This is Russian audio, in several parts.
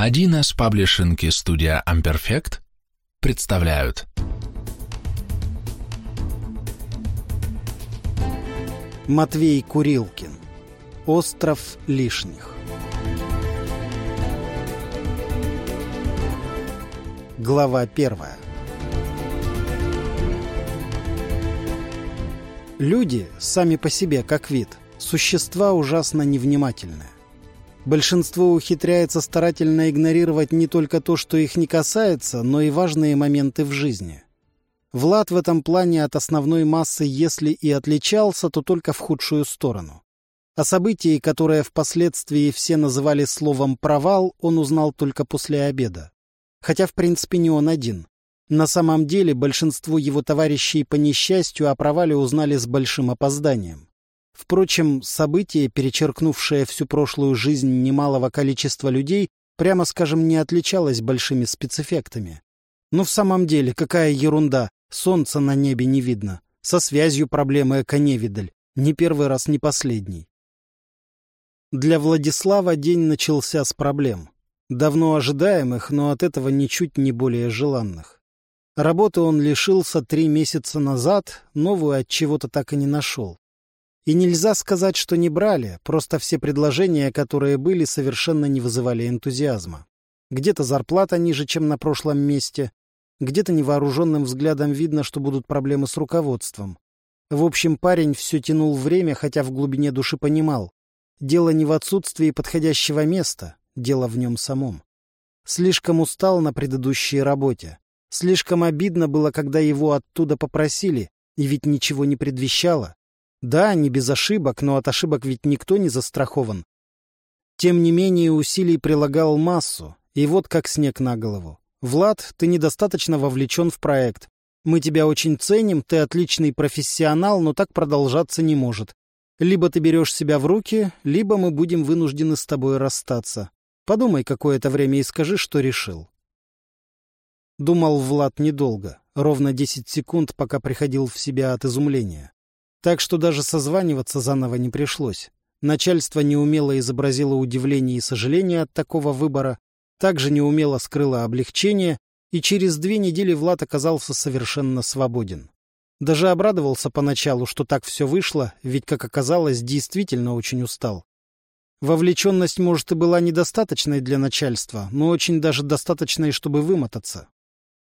1С паблишинг и студия Amperfect представляют. Матвей Курилкин. Остров лишних. Глава первая. Люди, сами по себе, как вид, существа ужасно невнимательные. Большинство ухитряется старательно игнорировать не только то, что их не касается, но и важные моменты в жизни. Влад в этом плане от основной массы, если и отличался, то только в худшую сторону. О событии, которое впоследствии все называли словом «провал», он узнал только после обеда. Хотя, в принципе, не он один. На самом деле, большинство его товарищей по несчастью о провале узнали с большим опозданием. Впрочем, событие, перечеркнувшее всю прошлую жизнь немалого количества людей, прямо скажем, не отличалось большими спецэффектами. Но в самом деле, какая ерунда, солнца на небе не видно, со связью проблемы эко-невидаль, не первый раз, не последний. Для Владислава день начался с проблем. Давно ожидаемых, но от этого ничуть не более желанных. Работы он лишился три месяца назад, новую от чего-то так и не нашел. И нельзя сказать, что не брали, просто все предложения, которые были, совершенно не вызывали энтузиазма. Где-то зарплата ниже, чем на прошлом месте, где-то невооруженным взглядом видно, что будут проблемы с руководством. В общем, парень все тянул время, хотя в глубине души понимал. Дело не в отсутствии подходящего места, дело в нем самом. Слишком устал на предыдущей работе. Слишком обидно было, когда его оттуда попросили, и ведь ничего не предвещало. Да, не без ошибок, но от ошибок ведь никто не застрахован. Тем не менее, усилий прилагал массу, и вот как снег на голову. «Влад, ты недостаточно вовлечен в проект. Мы тебя очень ценим, ты отличный профессионал, но так продолжаться не может. Либо ты берешь себя в руки, либо мы будем вынуждены с тобой расстаться. Подумай какое-то время и скажи, что решил». Думал Влад недолго, ровно десять секунд, пока приходил в себя от изумления. Так что даже созваниваться заново не пришлось. Начальство неумело изобразило удивление и сожаление от такого выбора, также неумело скрыло облегчение, и через две недели Влад оказался совершенно свободен. Даже обрадовался поначалу, что так все вышло, ведь, как оказалось, действительно очень устал. Вовлеченность, может, и была недостаточной для начальства, но очень даже достаточной, чтобы вымотаться.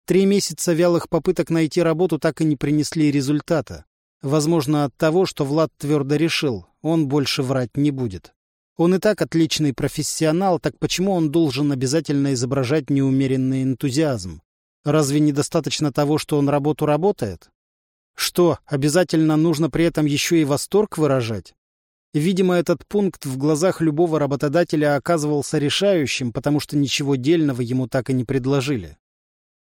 Три месяца вялых попыток найти работу так и не принесли результата. Возможно, от того, что Влад твердо решил, он больше врать не будет. Он и так отличный профессионал, так почему он должен обязательно изображать неумеренный энтузиазм? Разве недостаточно того, что он работу работает? Что, обязательно нужно при этом еще и восторг выражать? Видимо, этот пункт в глазах любого работодателя оказывался решающим, потому что ничего дельного ему так и не предложили.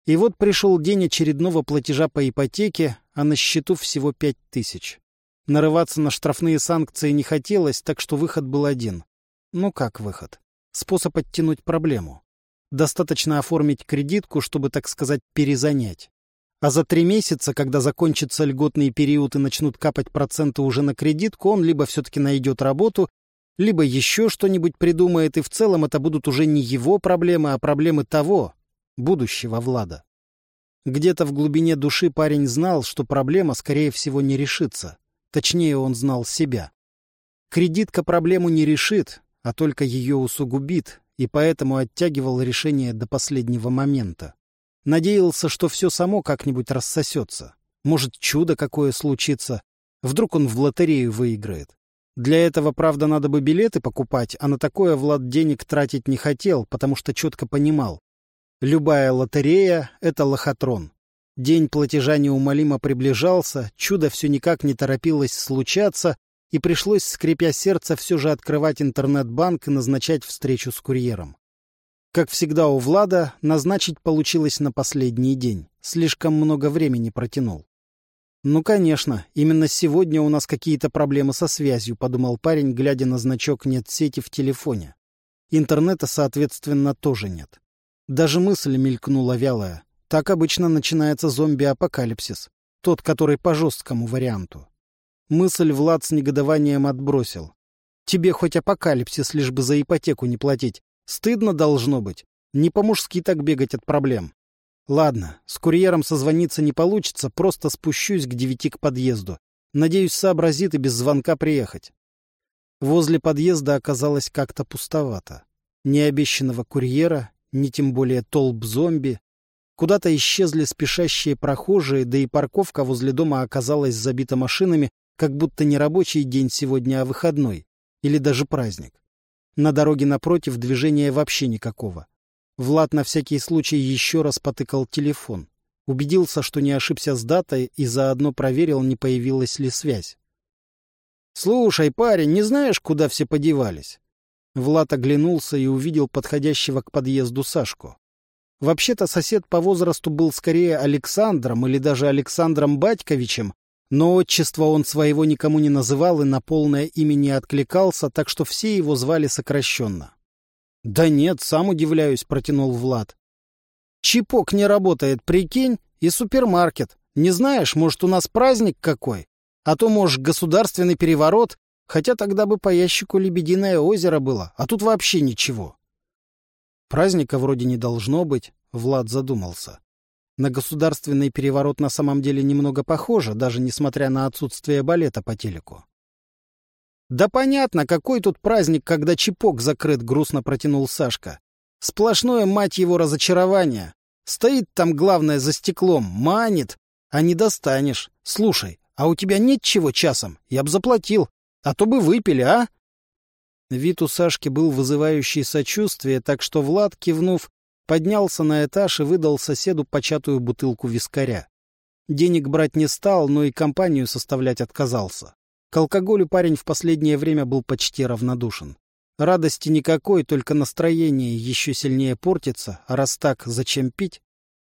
И вот пришел день очередного платежа по ипотеке, а на счету всего пять тысяч. Нарываться на штрафные санкции не хотелось, так что выход был один. Ну как выход? Способ оттянуть проблему. Достаточно оформить кредитку, чтобы, так сказать, перезанять. А за три месяца, когда закончится льготный период и начнут капать проценты уже на кредитку, он либо все-таки найдет работу, либо еще что-нибудь придумает, и в целом это будут уже не его проблемы, а проблемы того, будущего Влада. Где-то в глубине души парень знал, что проблема, скорее всего, не решится. Точнее, он знал себя. Кредитка проблему не решит, а только ее усугубит, и поэтому оттягивал решение до последнего момента. Надеялся, что все само как-нибудь рассосется. Может, чудо какое случится. Вдруг он в лотерею выиграет. Для этого, правда, надо бы билеты покупать, а на такое Влад денег тратить не хотел, потому что четко понимал. Любая лотерея — это лохотрон. День платежа неумолимо приближался, чудо все никак не торопилось случаться, и пришлось, скрипя сердце, все же открывать интернет-банк и назначать встречу с курьером. Как всегда у Влада, назначить получилось на последний день. Слишком много времени протянул. «Ну, конечно, именно сегодня у нас какие-то проблемы со связью», — подумал парень, глядя на значок «нет сети» в телефоне. Интернета, соответственно, тоже нет. Даже мысль мелькнула вялая. Так обычно начинается зомби-апокалипсис. Тот, который по жесткому варианту. Мысль Влад с негодованием отбросил. Тебе хоть апокалипсис, лишь бы за ипотеку не платить. Стыдно должно быть. Не по-мужски так бегать от проблем. Ладно, с курьером созвониться не получится, просто спущусь к девяти к подъезду. Надеюсь, сообразит и без звонка приехать. Возле подъезда оказалось как-то пустовато. Ни обещанного курьера, ни тем более толп зомби. Куда-то исчезли спешащие прохожие, да и парковка возле дома оказалась забита машинами, как будто не рабочий день сегодня, а выходной. Или даже праздник. На дороге напротив движения вообще никакого. Влад на всякий случай еще раз потыкал телефон. Убедился, что не ошибся с датой, и заодно проверил, не появилась ли связь. «Слушай, парень, не знаешь, куда все подевались?» Влад оглянулся и увидел подходящего к подъезду Сашку. Вообще-то сосед по возрасту был скорее Александром или даже Александром Батьковичем, но отчество он своего никому не называл и на полное имя не откликался, так что все его звали сокращенно. — Да нет, сам удивляюсь, — протянул Влад. — Чипок не работает, прикинь, и супермаркет. Не знаешь, может, у нас праздник какой? А то, может, государственный переворот, хотя тогда бы по ящику Лебединое озеро было, а тут вообще ничего. Праздника вроде не должно быть, Влад задумался. На государственный переворот на самом деле немного похоже, даже несмотря на отсутствие балета по телеку. «Да понятно, какой тут праздник, когда чипок закрыт», — грустно протянул Сашка. «Сплошное, мать его, разочарование. Стоит там, главное, за стеклом, манит, а не достанешь. Слушай, а у тебя нет чего часом? Я б заплатил. А то бы выпили, а?» Вид у Сашки был вызывающий сочувствие, так что Влад, кивнув, поднялся на этаж и выдал соседу початую бутылку вискаря. Денег брать не стал, но и компанию составлять отказался. К алкоголю парень в последнее время был почти равнодушен. Радости никакой, только настроение еще сильнее портится, а раз так, зачем пить?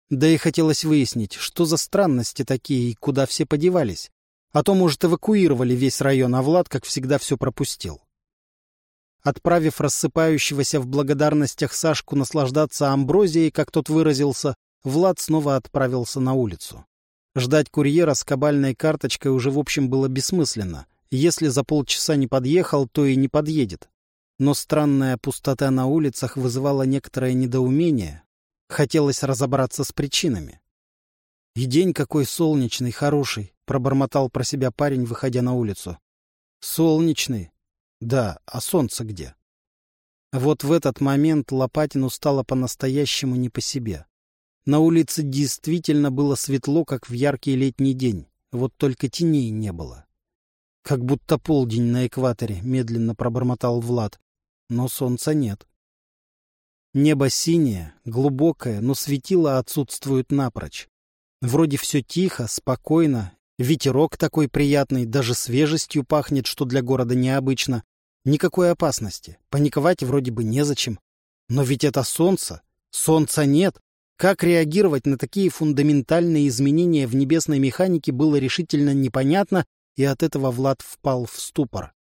Да и хотелось выяснить, что за странности такие и куда все подевались. А то, может, эвакуировали весь район, а Влад, как всегда, все пропустил. Отправив рассыпающегося в благодарностях Сашку наслаждаться амброзией, как тот выразился, Влад снова отправился на улицу. Ждать курьера с кабальной карточкой уже в общем было бессмысленно. Если за полчаса не подъехал, то и не подъедет. Но странная пустота на улицах вызывала некоторое недоумение. Хотелось разобраться с причинами. «И день какой солнечный, хороший», — пробормотал про себя парень, выходя на улицу. «Солнечный. Да, а солнце где? Вот в этот момент Лопатину стало по-настоящему не по себе. На улице действительно было светло, как в яркий летний день, вот только теней не было. Как будто полдень на экваторе, медленно пробормотал Влад. Но солнца нет. Небо синее, глубокое, но светило отсутствует напрочь. Вроде все тихо, спокойно, ветерок такой приятный, даже свежестью пахнет, что для города необычно. Никакой опасности. Паниковать вроде бы незачем. Но ведь это солнце. Солнца нет. Как реагировать на такие фундаментальные изменения в небесной механике было решительно непонятно, и от этого Влад впал в ступор.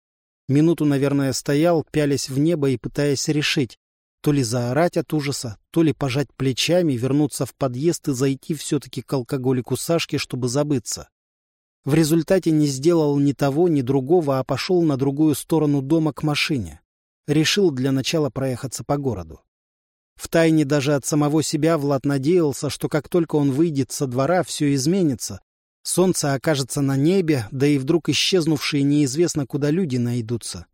Минуту, наверное, стоял, пялясь в небо и пытаясь решить, то ли заорать от ужаса, то ли пожать плечами, вернуться в подъезд и зайти все-таки к алкоголику Сашке, чтобы забыться. В результате не сделал ни того, ни другого, а пошел на другую сторону дома к машине. Решил для начала проехаться по городу. Втайне даже от самого себя Влад надеялся, что как только он выйдет со двора, все изменится. Солнце окажется на небе, да и вдруг исчезнувшие неизвестно куда люди найдутся.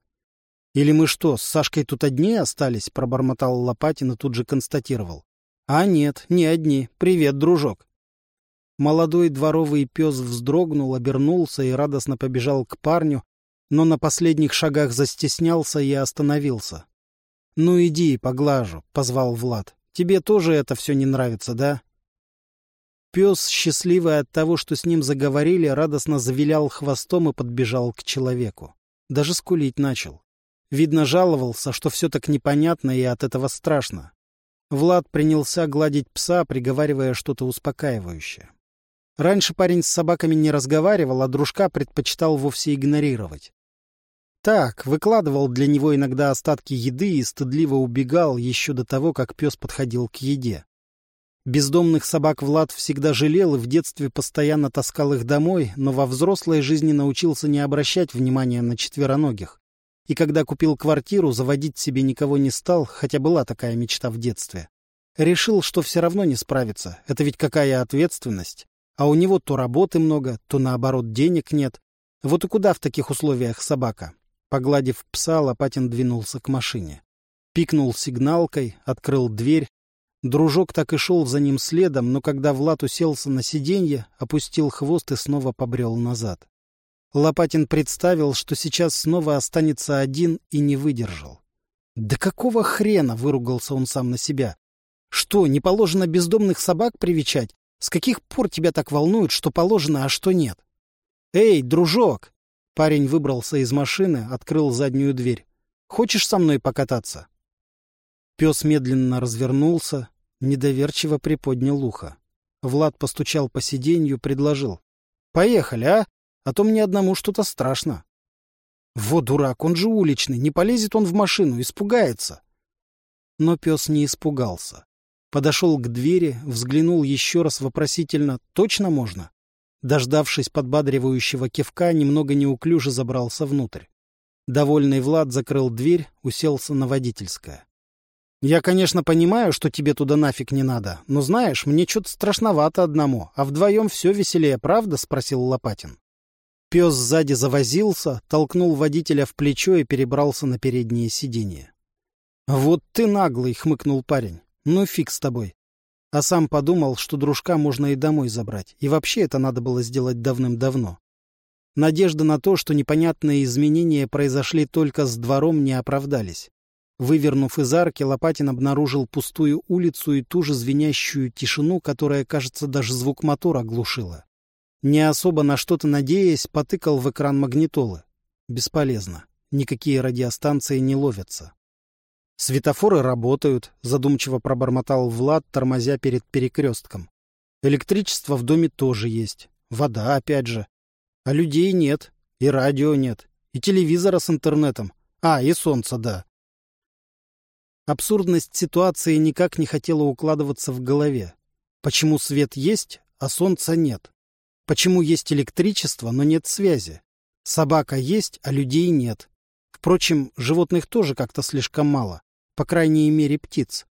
«Или мы что, с Сашкой тут одни остались?» — пробормотал Лопатин и тут же констатировал. «А нет, не одни. Привет, дружок». Молодой дворовый пес вздрогнул, обернулся и радостно побежал к парню, но на последних шагах застеснялся и остановился. — Ну иди, поглажу, — позвал Влад. — Тебе тоже это все не нравится, да? Пес, счастливый от того, что с ним заговорили, радостно завилял хвостом и подбежал к человеку. Даже скулить начал. Видно, жаловался, что все так непонятно и от этого страшно. Влад принялся гладить пса, приговаривая что-то успокаивающее. Раньше парень с собаками не разговаривал, а дружка предпочитал вовсе игнорировать. Так, выкладывал для него иногда остатки еды и стыдливо убегал еще до того, как пес подходил к еде. Бездомных собак Влад всегда жалел и в детстве постоянно таскал их домой, но во взрослой жизни научился не обращать внимания на четвероногих. И когда купил квартиру, заводить себе никого не стал, хотя была такая мечта в детстве. Решил, что все равно не справится. Это ведь какая ответственность. А у него то работы много, то наоборот денег нет. Вот и куда в таких условиях собака? Погладив пса, Лопатин двинулся к машине. Пикнул сигналкой, открыл дверь. Дружок так и шел за ним следом, но когда Влад уселся на сиденье, опустил хвост и снова побрел назад. Лопатин представил, что сейчас снова останется один и не выдержал. «Да какого хрена?» — выругался он сам на себя. «Что, не положено бездомных собак привечать? С каких пор тебя так волнует, что положено, а что нет?» «Эй, дружок!» Парень выбрался из машины, открыл заднюю дверь. «Хочешь со мной покататься?» Пес медленно развернулся, недоверчиво приподнял ухо. Влад постучал по сиденью, предложил. «Поехали, а? А то мне одному что-то страшно». «Вот дурак, он же уличный, не полезет он в машину, испугается». Но пес не испугался. Подошел к двери, взглянул еще раз вопросительно. «Точно можно?» Дождавшись подбадривающего кивка, немного неуклюже забрался внутрь. Довольный Влад закрыл дверь, уселся на водительское. «Я, конечно, понимаю, что тебе туда нафиг не надо, но, знаешь, мне что-то страшновато одному, а вдвоем все веселее, правда?» — спросил Лопатин. Пес сзади завозился, толкнул водителя в плечо и перебрался на переднее сиденье. «Вот ты наглый!» — хмыкнул парень. «Ну, фиг с тобой. А сам подумал, что дружка можно и домой забрать. И вообще это надо было сделать давным-давно. Надежда на то, что непонятные изменения произошли только с двором, не оправдались. Вывернув из арки, Лопатин обнаружил пустую улицу и ту же звенящую тишину, которая, кажется, даже звук мотора глушила. Не особо на что-то надеясь, потыкал в экран магнитолы. Бесполезно. Никакие радиостанции не ловятся. «Светофоры работают», — задумчиво пробормотал Влад, тормозя перед перекрестком. «Электричество в доме тоже есть. Вода, опять же. А людей нет, и радио нет, и телевизора с интернетом. А, и солнца, да». Абсурдность ситуации никак не хотела укладываться в голове. Почему свет есть, а солнца нет? Почему есть электричество, но нет связи? Собака есть, а людей нет. Впрочем, животных тоже как-то слишком мало по крайней мере птиц.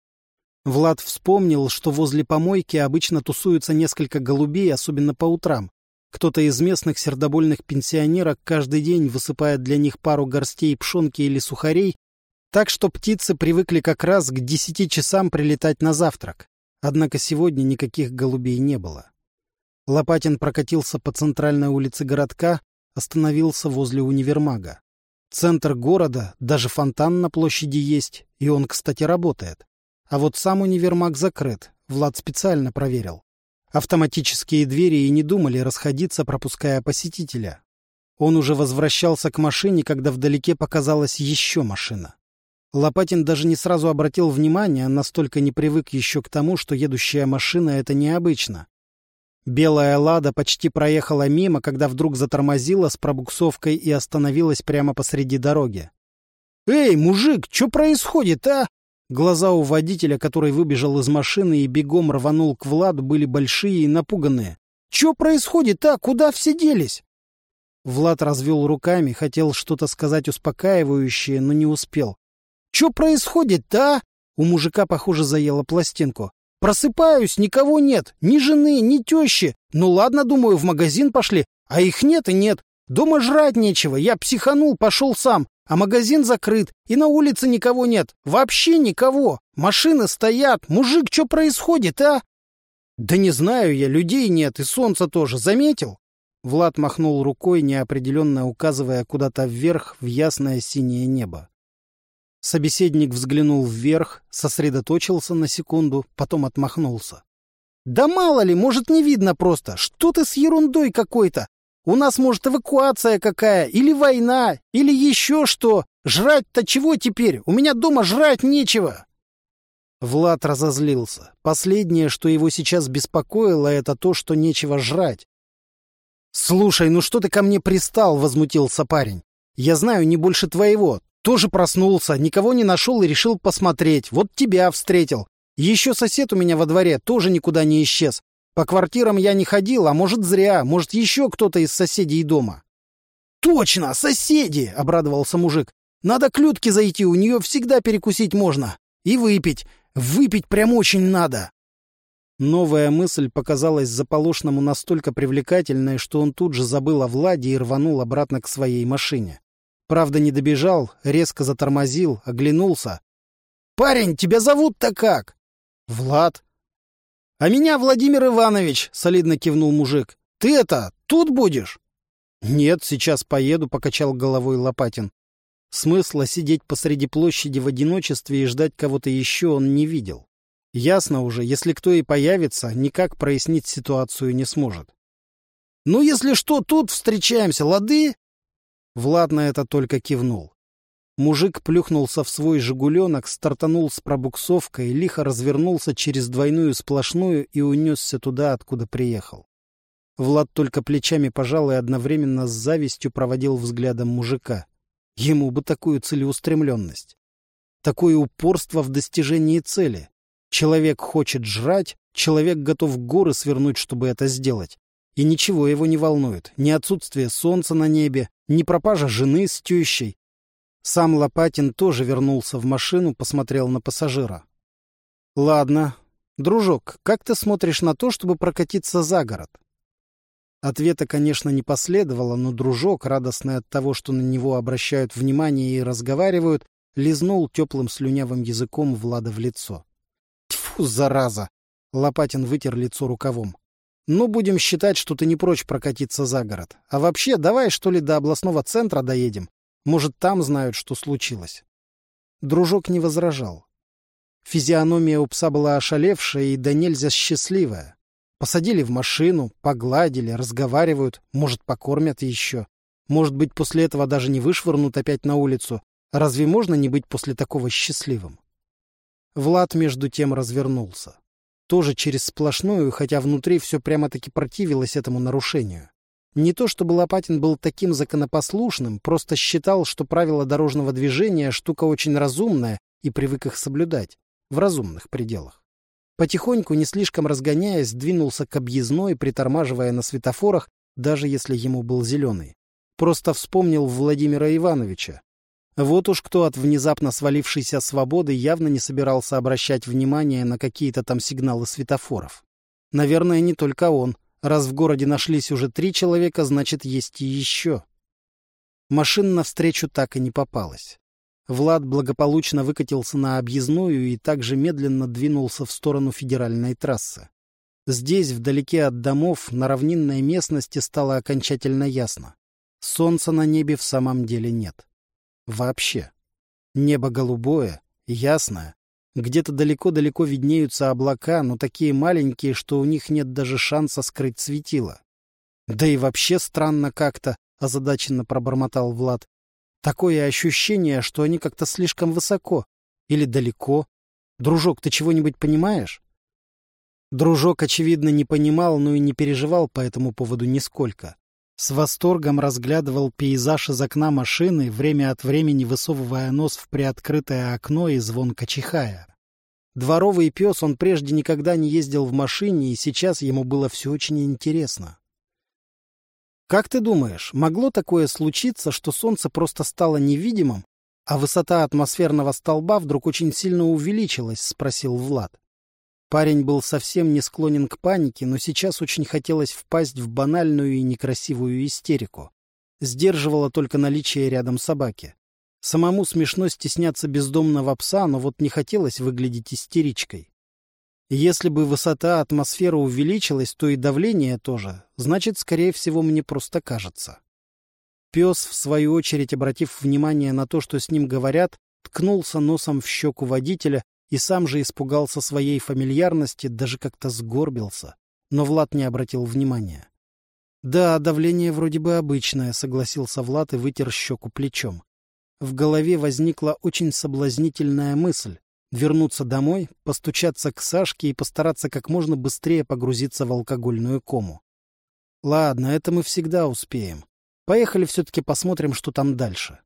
Влад вспомнил, что возле помойки обычно тусуются несколько голубей, особенно по утрам. Кто-то из местных сердобольных пенсионерок каждый день высыпает для них пару горстей пшенки или сухарей, так что птицы привыкли как раз к десяти часам прилетать на завтрак. Однако сегодня никаких голубей не было. Лопатин прокатился по центральной улице городка, остановился возле универмага. Центр города, даже фонтан на площади есть, и он, кстати, работает. А вот сам универмаг закрыт, Влад специально проверил. Автоматические двери и не думали расходиться, пропуская посетителя. Он уже возвращался к машине, когда вдалеке показалась еще машина. Лопатин даже не сразу обратил внимание, настолько не привык еще к тому, что едущая машина — это необычно. Белая «Лада» почти проехала мимо, когда вдруг затормозила с пробуксовкой и остановилась прямо посреди дороги. «Эй, мужик, что происходит, а?» Глаза у водителя, который выбежал из машины и бегом рванул к Владу, были большие и напуганные. «Что происходит, а? Куда все делись?» Влад развел руками, хотел что-то сказать успокаивающее, но не успел. «Что происходит, а?» У мужика, похоже, заело пластинку. Просыпаюсь, никого нет, ни жены, ни тещи. Ну ладно, думаю, в магазин пошли, а их нет и нет. Дома жрать нечего, я психанул, пошел сам, а магазин закрыт, и на улице никого нет. Вообще никого. Машины стоят. Мужик, что происходит, а? Да не знаю я, людей нет, и солнца тоже, заметил? Влад махнул рукой, неопределенно указывая куда-то вверх в ясное синее небо. Собеседник взглянул вверх, сосредоточился на секунду, потом отмахнулся. «Да мало ли, может, не видно просто. Что ты с ерундой какой-то? У нас, может, эвакуация какая, или война, или еще что. Жрать-то чего теперь? У меня дома жрать нечего!» Влад разозлился. Последнее, что его сейчас беспокоило, это то, что нечего жрать. «Слушай, ну что ты ко мне пристал?» — возмутился парень. «Я знаю не больше твоего. Тоже проснулся, никого не нашел и решил посмотреть. Вот тебя встретил. Еще сосед у меня во дворе тоже никуда не исчез. По квартирам я не ходил, а может зря, может еще кто-то из соседей дома. «Точно, соседи!» — обрадовался мужик. Надо к Людке зайти, у нее всегда перекусить можно. И выпить. Выпить прям очень надо. Новая мысль показалась заполошному настолько привлекательной, что он тут же забыл о Владе и рванул обратно к своей машине. Правда, не добежал, резко затормозил, оглянулся. «Парень, тебя зовут-то как?» «Влад». «А меня Владимир Иванович», — солидно кивнул мужик. «Ты это, тут будешь?» «Нет, сейчас поеду», — покачал головой Лопатин. Смысла сидеть посреди площади в одиночестве и ждать кого-то еще он не видел. Ясно уже, если кто и появится, никак прояснить ситуацию не сможет. «Ну, если что, тут встречаемся, лады?» Влад на это только кивнул. Мужик плюхнулся в свой «Жигуленок», стартанул с пробуксовкой, лихо развернулся через двойную сплошную и унесся туда, откуда приехал. Влад только плечами пожал и одновременно с завистью проводил взглядом мужика. Ему бы такую целеустремленность. Такое упорство в достижении цели. Человек хочет жрать, человек готов горы свернуть, чтобы это сделать. И ничего его не волнует. Ни отсутствие солнца на небе, ни пропажа жены с тещей, сам Лопатин тоже вернулся в машину, посмотрел на пассажира. — Ладно. Дружок, как ты смотришь на то, чтобы прокатиться за город? Ответа, конечно, не последовало, но дружок, радостный от того, что на него обращают внимание и разговаривают, лизнул теплым слюнявым языком Влада в лицо. — Тьфу, зараза! — Лопатин вытер лицо рукавом. — Ну, будем считать, что ты не прочь прокатиться за город. А вообще, давай, что ли, до областного центра доедем. Может, там знают, что случилось. Дружок не возражал. Физиономия у пса была ошалевшая и да нельзя счастливая. Посадили в машину, погладили, разговаривают, может, покормят еще. Может быть, после этого даже не вышвырнут опять на улицу. Разве можно не быть после такого счастливым? Влад между тем развернулся. Тоже через сплошную, хотя внутри все прямо-таки противилось этому нарушению. Не то чтобы Лопатин был таким законопослушным, просто считал, что правила дорожного движения — штука очень разумная и привык их соблюдать, в разумных пределах. Потихоньку, не слишком разгоняясь, двинулся к объездной, притормаживая на светофорах, даже если ему был зеленый. Просто вспомнил Владимира Ивановича. Вот уж кто от внезапно свалившейся свободы явно не собирался обращать внимание на какие-то там сигналы светофоров. Наверное, не только он — Раз в городе нашлись уже три человека, значит, есть и еще. Машин навстречу так и не попалось. Влад благополучно выкатился на объездную и также медленно двинулся в сторону федеральной трассы. Здесь, вдалеке от домов, на равнинной местности стало окончательно ясно. Солнца на небе в самом деле нет. Вообще. Небо голубое, ясное, где-то далеко-далеко виднеются облака, но такие маленькие, что у них нет даже шанса скрыть светило. Да и вообще странно как-то, — озадаченно пробормотал Влад. Такое ощущение, что они как-то слишком высоко или далеко. Дружок, ты чего-нибудь понимаешь? Дружок, очевидно, не понимал, но и не переживал по этому поводу нисколько. С восторгом разглядывал пейзаж из окна машины, время от времени высовывая нос в приоткрытое окно и звонко чихая. Дворовый пес, он прежде никогда не ездил в машине, и сейчас ему было все очень интересно. «Как ты думаешь, могло такое случиться, что солнце просто стало невидимым, а высота атмосферного столба вдруг очень сильно увеличилась?» — спросил Влад. Парень был совсем не склонен к панике, но сейчас очень хотелось впасть в банальную и некрасивую истерику. Сдерживало только наличие рядом собаки. Самому смешно стесняться бездомного пса, но вот не хотелось выглядеть истеричкой. Если бы высота атмосферы увеличилась, то и давление тоже. Значит, скорее всего, мне просто кажется. Пес, в свою очередь, обратив внимание на то, что с ним говорят, ткнулся носом в щеку водителя и сам же испугался своей фамильярности, даже как-то сгорбился. Но Влад не обратил внимания. «Да, давление вроде бы обычное», — согласился Влад и вытер щеку плечом в голове возникла очень соблазнительная мысль — вернуться домой, постучаться к Сашке и постараться как можно быстрее погрузиться в алкогольную кому. Ладно, это мы всегда успеем. Поехали все-таки посмотрим, что там дальше.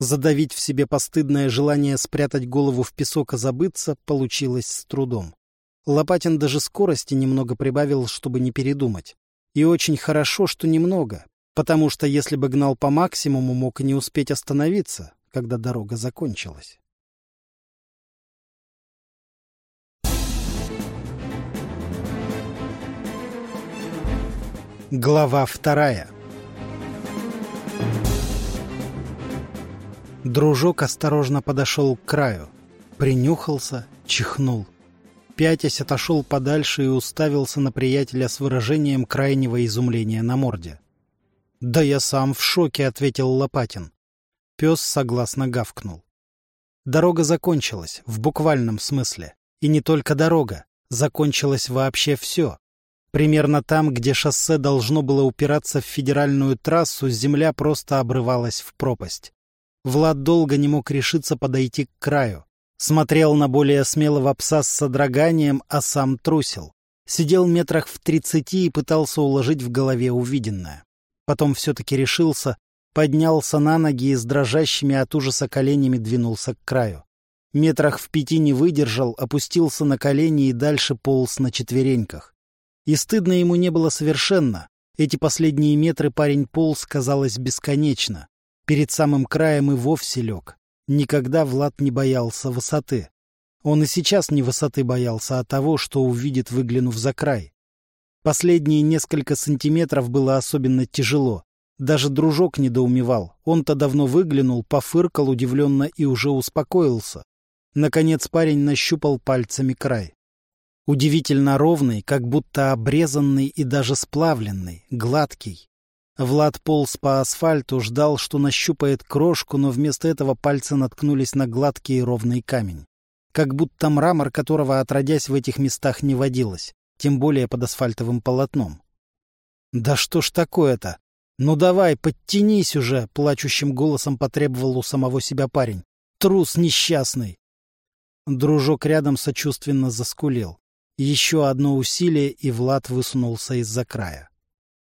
Задавить в себе постыдное желание спрятать голову в песок и забыться получилось с трудом. Лопатин даже скорости немного прибавил, чтобы не передумать. И очень хорошо, что немного, потому что если бы гнал по максимуму, мог и не успеть остановиться, когда дорога закончилась. Глава вторая Дружок осторожно подошел к краю, принюхался, чихнул. Пятясь отошел подальше и уставился на приятеля с выражением крайнего изумления на морде. «Да я сам в шоке», — ответил Лопатин. Пес согласно гавкнул. Дорога закончилась, в буквальном смысле. И не только дорога, закончилось вообще все. Примерно там, где шоссе должно было упираться в федеральную трассу, земля просто обрывалась в пропасть. Влад долго не мог решиться подойти к краю. Смотрел на более смелого пса с содроганием, а сам трусил. Сидел метрах в тридцати и пытался уложить в голове увиденное. Потом все-таки решился, поднялся на ноги и с дрожащими от ужаса коленями двинулся к краю. Метрах в пяти не выдержал, опустился на колени и дальше полз на четвереньках. И стыдно ему не было совершенно. Эти последние метры парень полз, казалось, бесконечно. Перед самым краем и вовсе лег. Никогда Влад не боялся высоты. Он и сейчас не высоты боялся, а того, что увидит, выглянув за край. Последние несколько сантиметров было особенно тяжело. Даже дружок недоумевал. Он-то давно выглянул, пофыркал удивленно и уже успокоился. Наконец парень нащупал пальцами край. Удивительно ровный, как будто обрезанный и даже сплавленный, гладкий. Влад полз по асфальту, ждал, что нащупает крошку, но вместо этого пальцы наткнулись на гладкий и ровный камень. Как будто мрамор, которого отродясь в этих местах не водилось, тем более под асфальтовым полотном. «Да что ж такое-то? Ну давай, подтянись уже!» — плачущим голосом потребовал у самого себя парень. «Трус несчастный!» Дружок рядом сочувственно заскулил. Еще одно усилие, и Влад высунулся из-за края.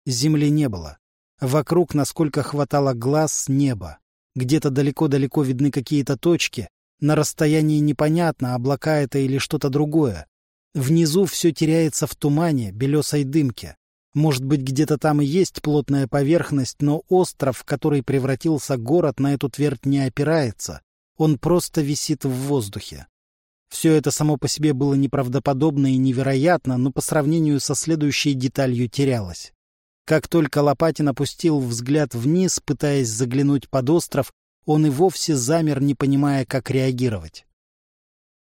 Земли не было. Вокруг, насколько хватало глаз, небо. Где-то далеко-далеко видны какие-то точки. На расстоянии непонятно, облака это или что-то другое. Внизу все теряется в тумане, белесой дымке. Может быть, где-то там и есть плотная поверхность, но остров, в который превратился город, на эту твердь не опирается. Он просто висит в воздухе. Все это само по себе было неправдоподобно и невероятно, но по сравнению со следующей деталью терялось. Как только Лопатин опустил взгляд вниз, пытаясь заглянуть под остров, он и вовсе замер, не понимая, как реагировать.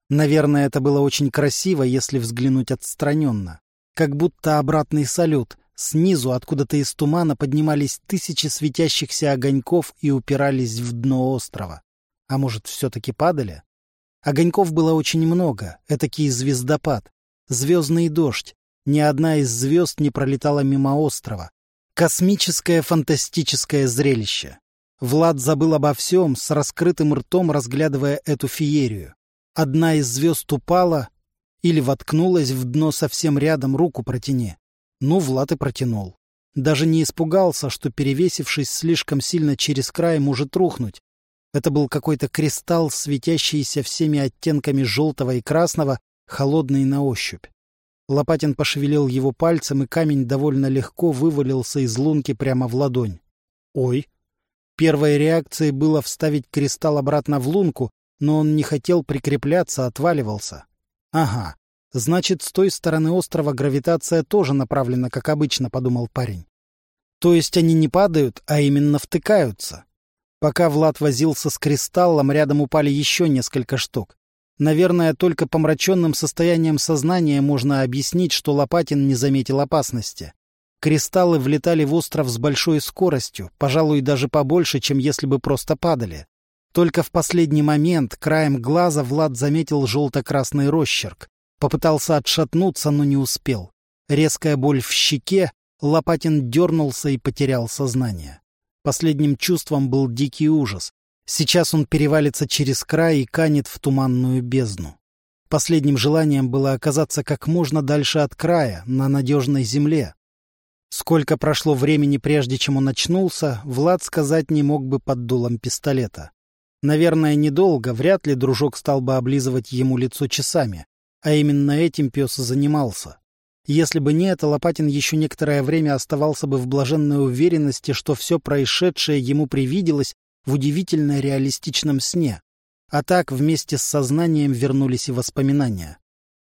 Наверное, это было очень красиво, если взглянуть отстраненно. Как будто обратный салют. Снизу, откуда-то из тумана, поднимались тысячи светящихся огоньков и упирались в дно острова. А может, все-таки падали? Огоньков было очень много, этакий звездопад. Звездный дождь, ни одна из звезд не пролетала мимо острова. Космическое фантастическое зрелище. Влад забыл обо всем, с раскрытым ртом разглядывая эту феерию. Одна из звезд упала или воткнулась в дно совсем рядом, руку протяни. Ну, Влад и протянул. Даже не испугался, что, перевесившись слишком сильно через край, может рухнуть. Это был какой-то кристалл, светящийся всеми оттенками желтого и красного, холодный на ощупь. Лопатин пошевелил его пальцем, и камень довольно легко вывалился из лунки прямо в ладонь. «Ой!» Первой реакцией было вставить кристалл обратно в лунку, но он не хотел прикрепляться, отваливался. «Ага, значит, с той стороны острова гравитация тоже направлена, как обычно», — подумал парень. «То есть они не падают, а именно втыкаются». Пока Влад возился с кристаллом, рядом упали еще несколько штук. Наверное, только помраченным состоянием сознания можно объяснить, что Лопатин не заметил опасности. Кристаллы влетали в остров с большой скоростью, пожалуй, даже побольше, чем если бы просто падали. Только в последний момент краем глаза Влад заметил желто-красный росчерк. Попытался отшатнуться, но не успел. Резкая боль в щеке, Лопатин дернулся и потерял сознание. Последним чувством был дикий ужас. Сейчас он перевалится через край и канет в туманную бездну. Последним желанием было оказаться как можно дальше от края, на надежной земле. Сколько прошло времени, прежде чем он очнулся, Влад сказать не мог бы под дулом пистолета. Наверное, недолго, вряд ли дружок стал бы облизывать ему лицо часами. А именно этим пес занимался. Если бы не это, Лопатин еще некоторое время оставался бы в блаженной уверенности, что все происшедшее ему привиделось в удивительно реалистичном сне. А так вместе с сознанием вернулись и воспоминания.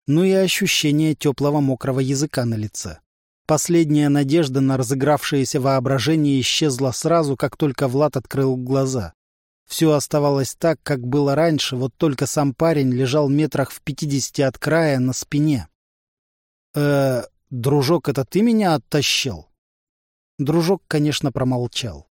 Ну и ощущение теплого мокрого языка на лице. Последняя надежда на разыгравшееся воображение исчезла сразу, как только Влад открыл глаза. Все оставалось так, как было раньше, вот только сам парень лежал метрах в пятидесяти от края на спине. э дружок, это ты меня оттащил?» Дружок, конечно, промолчал.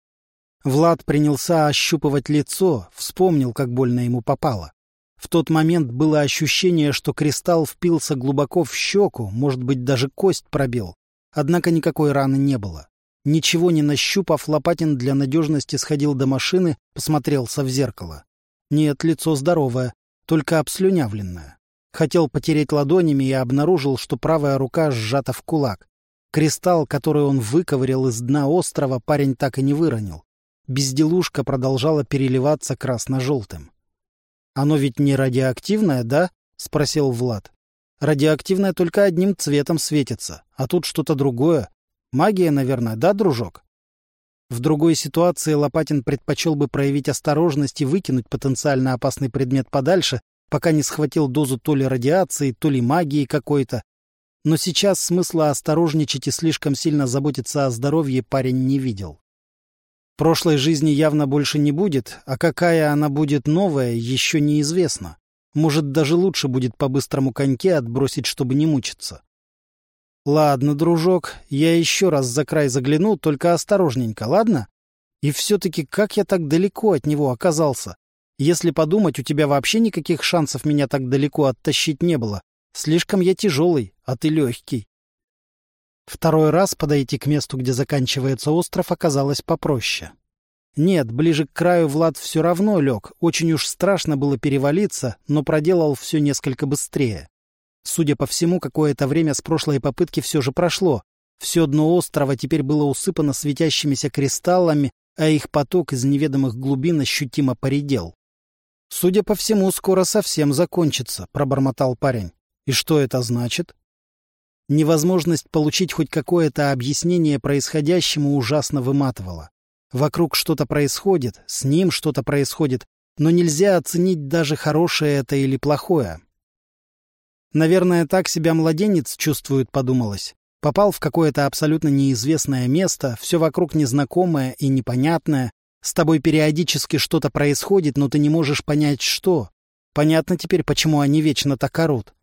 Влад принялся ощупывать лицо, вспомнил, как больно ему попало. В тот момент было ощущение, что кристалл впился глубоко в щеку, может быть, даже кость пробил. Однако никакой раны не было. Ничего не нащупав, Лопатин для надежности сходил до машины, посмотрелся в зеркало. Нет, лицо здоровое, только обслюнявленное. Хотел потереть ладонями и обнаружил, что правая рука сжата в кулак. Кристалл, который он выковырял из дна острова, парень так и не выронил. Безделушка продолжала переливаться красно-желтым. «Оно ведь не радиоактивное, да?» — спросил Влад. «Радиоактивное только одним цветом светится, а тут что-то другое. Магия, наверное, да, дружок?» В другой ситуации Лопатин предпочел бы проявить осторожность и выкинуть потенциально опасный предмет подальше, пока не схватил дозу то ли радиации, то ли магии какой-то. Но сейчас смысла осторожничать и слишком сильно заботиться о здоровье парень не видел. Прошлой жизни явно больше не будет, а какая она будет новая, еще неизвестно. Может, даже лучше будет по быстрому коньке отбросить, чтобы не мучиться. Ладно, дружок, я еще раз за край загляну, только осторожненько, ладно? И все-таки как я так далеко от него оказался? Если подумать, у тебя вообще никаких шансов меня так далеко оттащить не было. Слишком я тяжелый, а ты легкий. Второй раз подойти к месту, где заканчивается остров, оказалось попроще. Нет, ближе к краю Влад все равно лег, очень уж страшно было перевалиться, но проделал все несколько быстрее. Судя по всему, какое-то время с прошлой попытки все же прошло. Все дно острова теперь было усыпано светящимися кристаллами, а их поток из неведомых глубин ощутимо поредел. «Судя по всему, скоро совсем закончится», — пробормотал парень. «И что это значит?» Невозможность получить хоть какое-то объяснение происходящему ужасно выматывала. Вокруг что-то происходит, с ним что-то происходит, но нельзя оценить даже хорошее это или плохое. Наверное, так себя младенец чувствует, подумалось. Попал в какое-то абсолютно неизвестное место, все вокруг незнакомое и непонятное, с тобой периодически что-то происходит, но ты не можешь понять, что. Понятно теперь, почему они вечно так орут.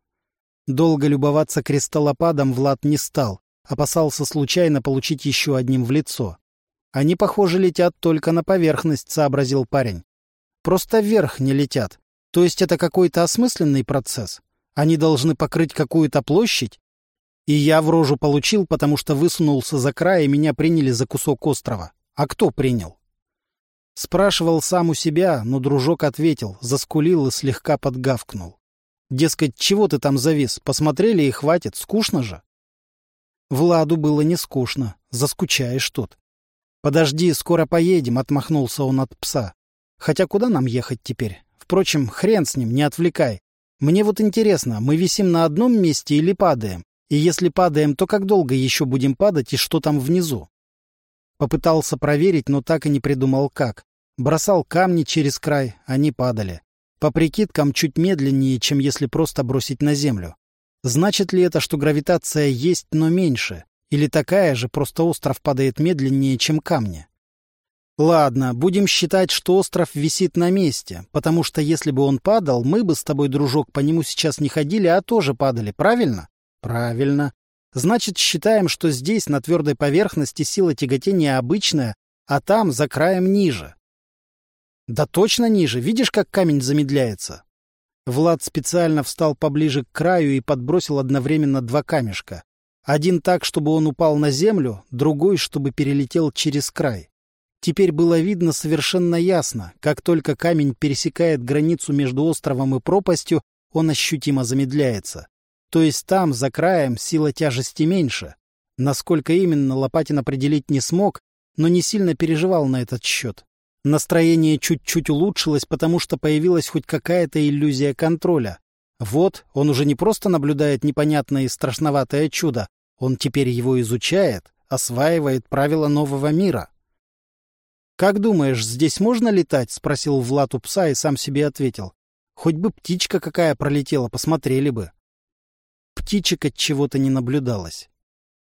Долго любоваться кристаллопадом Влад не стал, опасался случайно получить еще одним в лицо. Они, похоже, летят только на поверхность, сообразил парень. Просто вверх не летят. То есть это какой-то осмысленный процесс. Они должны покрыть какую-то площадь. И я в рожу получил, потому что высунулся за край, и меня приняли за кусок острова. А кто принял? Спрашивал сам у себя, но дружок ответил, заскулил и слегка подгавкнул. Дескать, чего ты там завис? Посмотрели и хватит, скучно же. Владу было не скучно, заскучаешь тут. «Подожди, скоро поедем», — отмахнулся он от пса. «Хотя куда нам ехать теперь? Впрочем, хрен с ним, не отвлекай. Мне вот интересно, мы висим на одном месте или падаем? И если падаем, то как долго еще будем падать и что там внизу?» Попытался проверить, но так и не придумал как. Бросал камни через край, они падали. По прикидкам, чуть медленнее, чем если просто бросить на землю. Значит ли это, что гравитация есть, но меньше? Или такая же, просто остров падает медленнее, чем камни? Ладно, будем считать, что остров висит на месте, потому что если бы он падал, мы бы с тобой, дружок, по нему сейчас не ходили, а тоже падали, правильно? Правильно. Значит, считаем, что здесь, на твердой поверхности, сила тяготения обычная, а там, за краем, ниже. Да точно ниже. Видишь, как камень замедляется? Влад специально встал поближе к краю и подбросил одновременно два камешка. Один так, чтобы он упал на землю, другой, чтобы перелетел через край. Теперь было видно совершенно ясно, как только камень пересекает границу между островом и пропастью, он ощутимо замедляется. То есть там, за краем, сила тяжести меньше. Насколько именно, Лопатин определить не смог, но не сильно переживал на этот счет. Настроение чуть-чуть улучшилось, потому что появилась хоть какая-то иллюзия контроля. Вот, он уже не просто наблюдает непонятное и страшноватое чудо, он теперь его изучает, осваивает правила нового мира. «Как думаешь, здесь можно летать?» — спросил Влад у пса и сам себе ответил. «Хоть бы птичка какая пролетела, посмотрели бы». Птичек от чего-то не наблюдалось.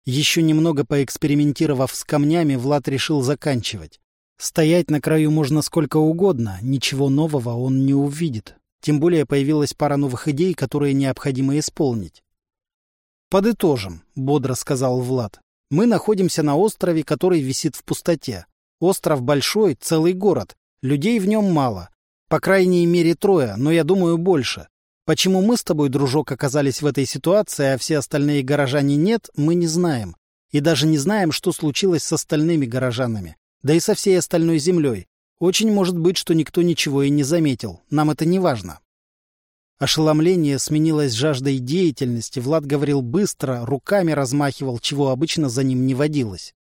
Еще немного поэкспериментировав с камнями, Влад решил заканчивать. Стоять на краю можно сколько угодно, ничего нового он не увидит. Тем более появилась пара новых идей, которые необходимо исполнить. «Подытожим», — бодро сказал Влад. «Мы находимся на острове, который висит в пустоте. Остров большой, целый город. Людей в нем мало. По крайней мере трое, но я думаю больше. Почему мы с тобой, дружок, оказались в этой ситуации, а все остальные горожане нет, мы не знаем. И даже не знаем, что случилось с остальными горожанами. Да и со всей остальной землей. Очень может быть, что никто ничего и не заметил. Нам это не важно. Ошеломление сменилось жаждой деятельности. Влад говорил быстро, руками размахивал, чего обычно за ним не водилось.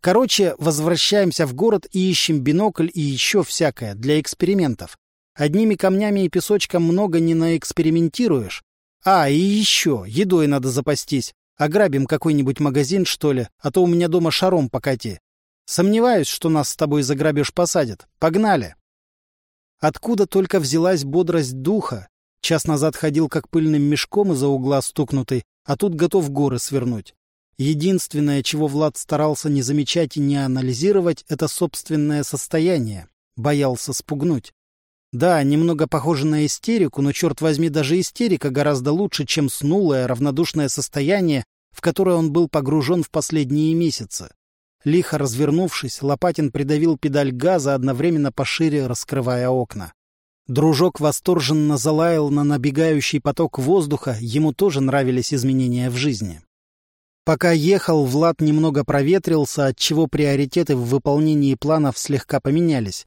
Короче, возвращаемся в город и ищем бинокль и еще всякое для экспериментов. Одними камнями и песочком много не наэкспериментируешь. А, и еще, едой надо запастись. Ограбим какой-нибудь магазин, что ли, а то у меня дома шаром покати. Сомневаюсь, что нас с тобой за грабеж посадят. Погнали!» Откуда только взялась бодрость духа? Час назад ходил как пыльным мешком из-за угла стукнутый, а тут готов горы свернуть. Единственное, чего Влад старался не замечать и не анализировать, это собственное состояние. Боялся спугнуть. Да, немного похоже на истерику, но, черт возьми, даже истерика гораздо лучше, чем снулое, равнодушное состояние, в которое он был погружен в последние месяцы. Лихо развернувшись, Лопатин придавил педаль газа, одновременно пошире раскрывая окна. Дружок восторженно залаял на набегающий поток воздуха, ему тоже нравились изменения в жизни. Пока ехал, Влад немного проветрился, отчего приоритеты в выполнении планов слегка поменялись.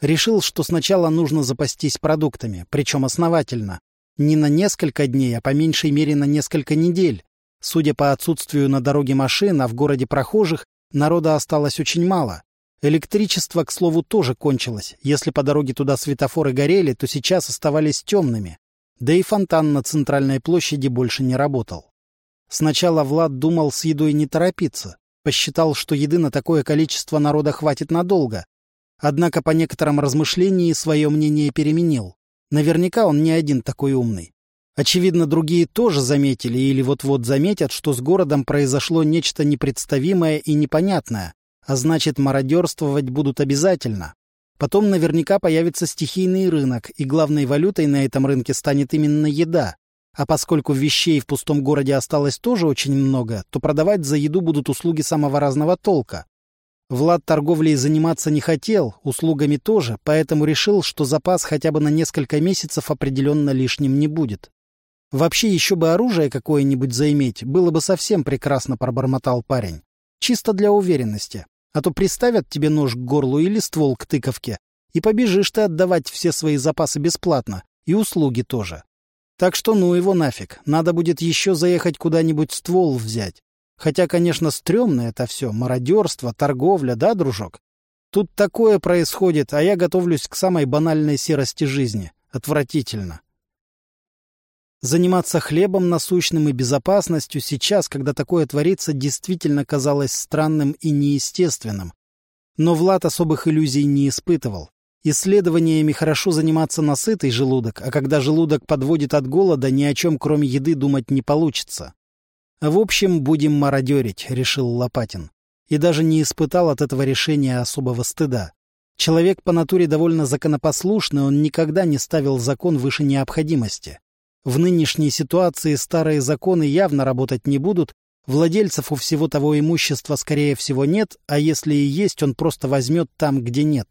Решил, что сначала нужно запастись продуктами, причем основательно. Не на несколько дней, а по меньшей мере на несколько недель. Судя по отсутствию на дороге машин, а в городе прохожих, народа осталось очень мало. Электричество, к слову, тоже кончилось. Если по дороге туда светофоры горели, то сейчас оставались темными. Да и фонтан на центральной площади больше не работал. Сначала Влад думал с едой не торопиться. Посчитал, что еды на такое количество народа хватит надолго. Однако по некоторым размышлениям свое мнение переменил. Наверняка он не один такой умный. Очевидно, другие тоже заметили или вот-вот заметят, что с городом произошло нечто непредставимое и непонятное, а значит, мародерствовать будут обязательно. Потом наверняка появится стихийный рынок, и главной валютой на этом рынке станет именно еда. А поскольку вещей в пустом городе осталось тоже очень много, то продавать за еду будут услуги самого разного толка. Влад торговлей заниматься не хотел, услугами тоже, поэтому решил, что запас хотя бы на несколько месяцев определенно лишним не будет. Вообще еще бы оружие какое-нибудь заиметь, было бы совсем прекрасно, пробормотал парень. Чисто для уверенности. А то приставят тебе нож к горлу или ствол к тыковке, и побежишь ты отдавать все свои запасы бесплатно, и услуги тоже. Так что ну его нафиг, надо будет еще заехать куда-нибудь ствол взять. Хотя, конечно, стрёмно это все, мародерство, торговля, да, дружок? Тут такое происходит, а я готовлюсь к самой банальной серости жизни. Отвратительно. Заниматься хлебом насущным и безопасностью сейчас, когда такое творится, действительно казалось странным и неестественным. Но Влад особых иллюзий не испытывал. Исследованиями хорошо заниматься на сытый желудок, а когда желудок подводит от голода, ни о чем кроме еды думать не получится. «В общем, будем мародерить», — решил Лопатин. И даже не испытал от этого решения особого стыда. Человек по натуре довольно законопослушный, он никогда не ставил закон выше необходимости. В нынешней ситуации старые законы явно работать не будут, владельцев у всего того имущества, скорее всего, нет, а если и есть, он просто возьмет там, где нет.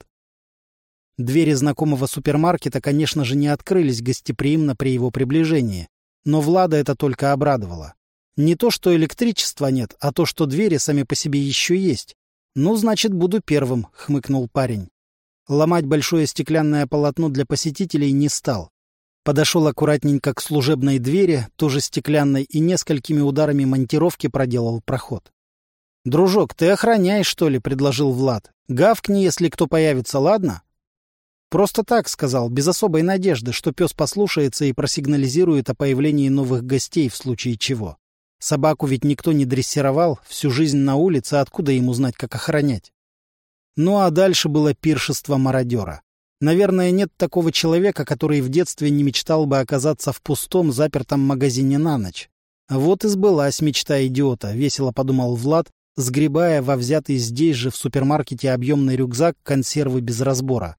Двери знакомого супермаркета, конечно же, не открылись гостеприимно при его приближении, но Влада это только обрадовало. Не то, что электричества нет, а то, что двери сами по себе еще есть. «Ну, значит, буду первым», — хмыкнул парень. Ломать большое стеклянное полотно для посетителей не стал. Подошел аккуратненько к служебной двери, тоже стеклянной, и несколькими ударами монтировки проделал проход. «Дружок, ты охраняешь, что ли?» — предложил Влад. «Гавкни, если кто появится, ладно?» «Просто так», — сказал, без особой надежды, что пес послушается и просигнализирует о появлении новых гостей в случае чего. Собаку ведь никто не дрессировал, всю жизнь на улице, откуда ему знать, как охранять? Ну а дальше было пиршество мародера. Наверное, нет такого человека, который в детстве не мечтал бы оказаться в пустом, запертом магазине на ночь. Вот и сбылась мечта идиота, весело подумал Влад, сгребая во взятый здесь же в супермаркете объемный рюкзак консервы без разбора.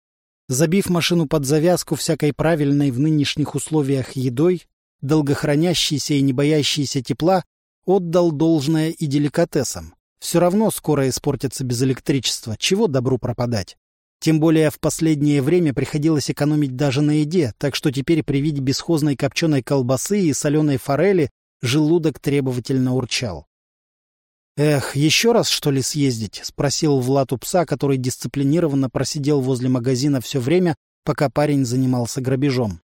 Забив машину под завязку всякой правильной в нынешних условиях едой, долгохранящейся и не боящейся тепла, отдал должное и деликатесам. Все равно скоро испортится без электричества, чего добру пропадать. Тем более в последнее время приходилось экономить даже на еде, так что теперь при виде бесхозной копченой колбасы и соленой форели желудок требовательно урчал. «Эх, еще раз, что ли, съездить?» — спросил Влад у пса, который дисциплинированно просидел возле магазина все время, пока парень занимался грабежом.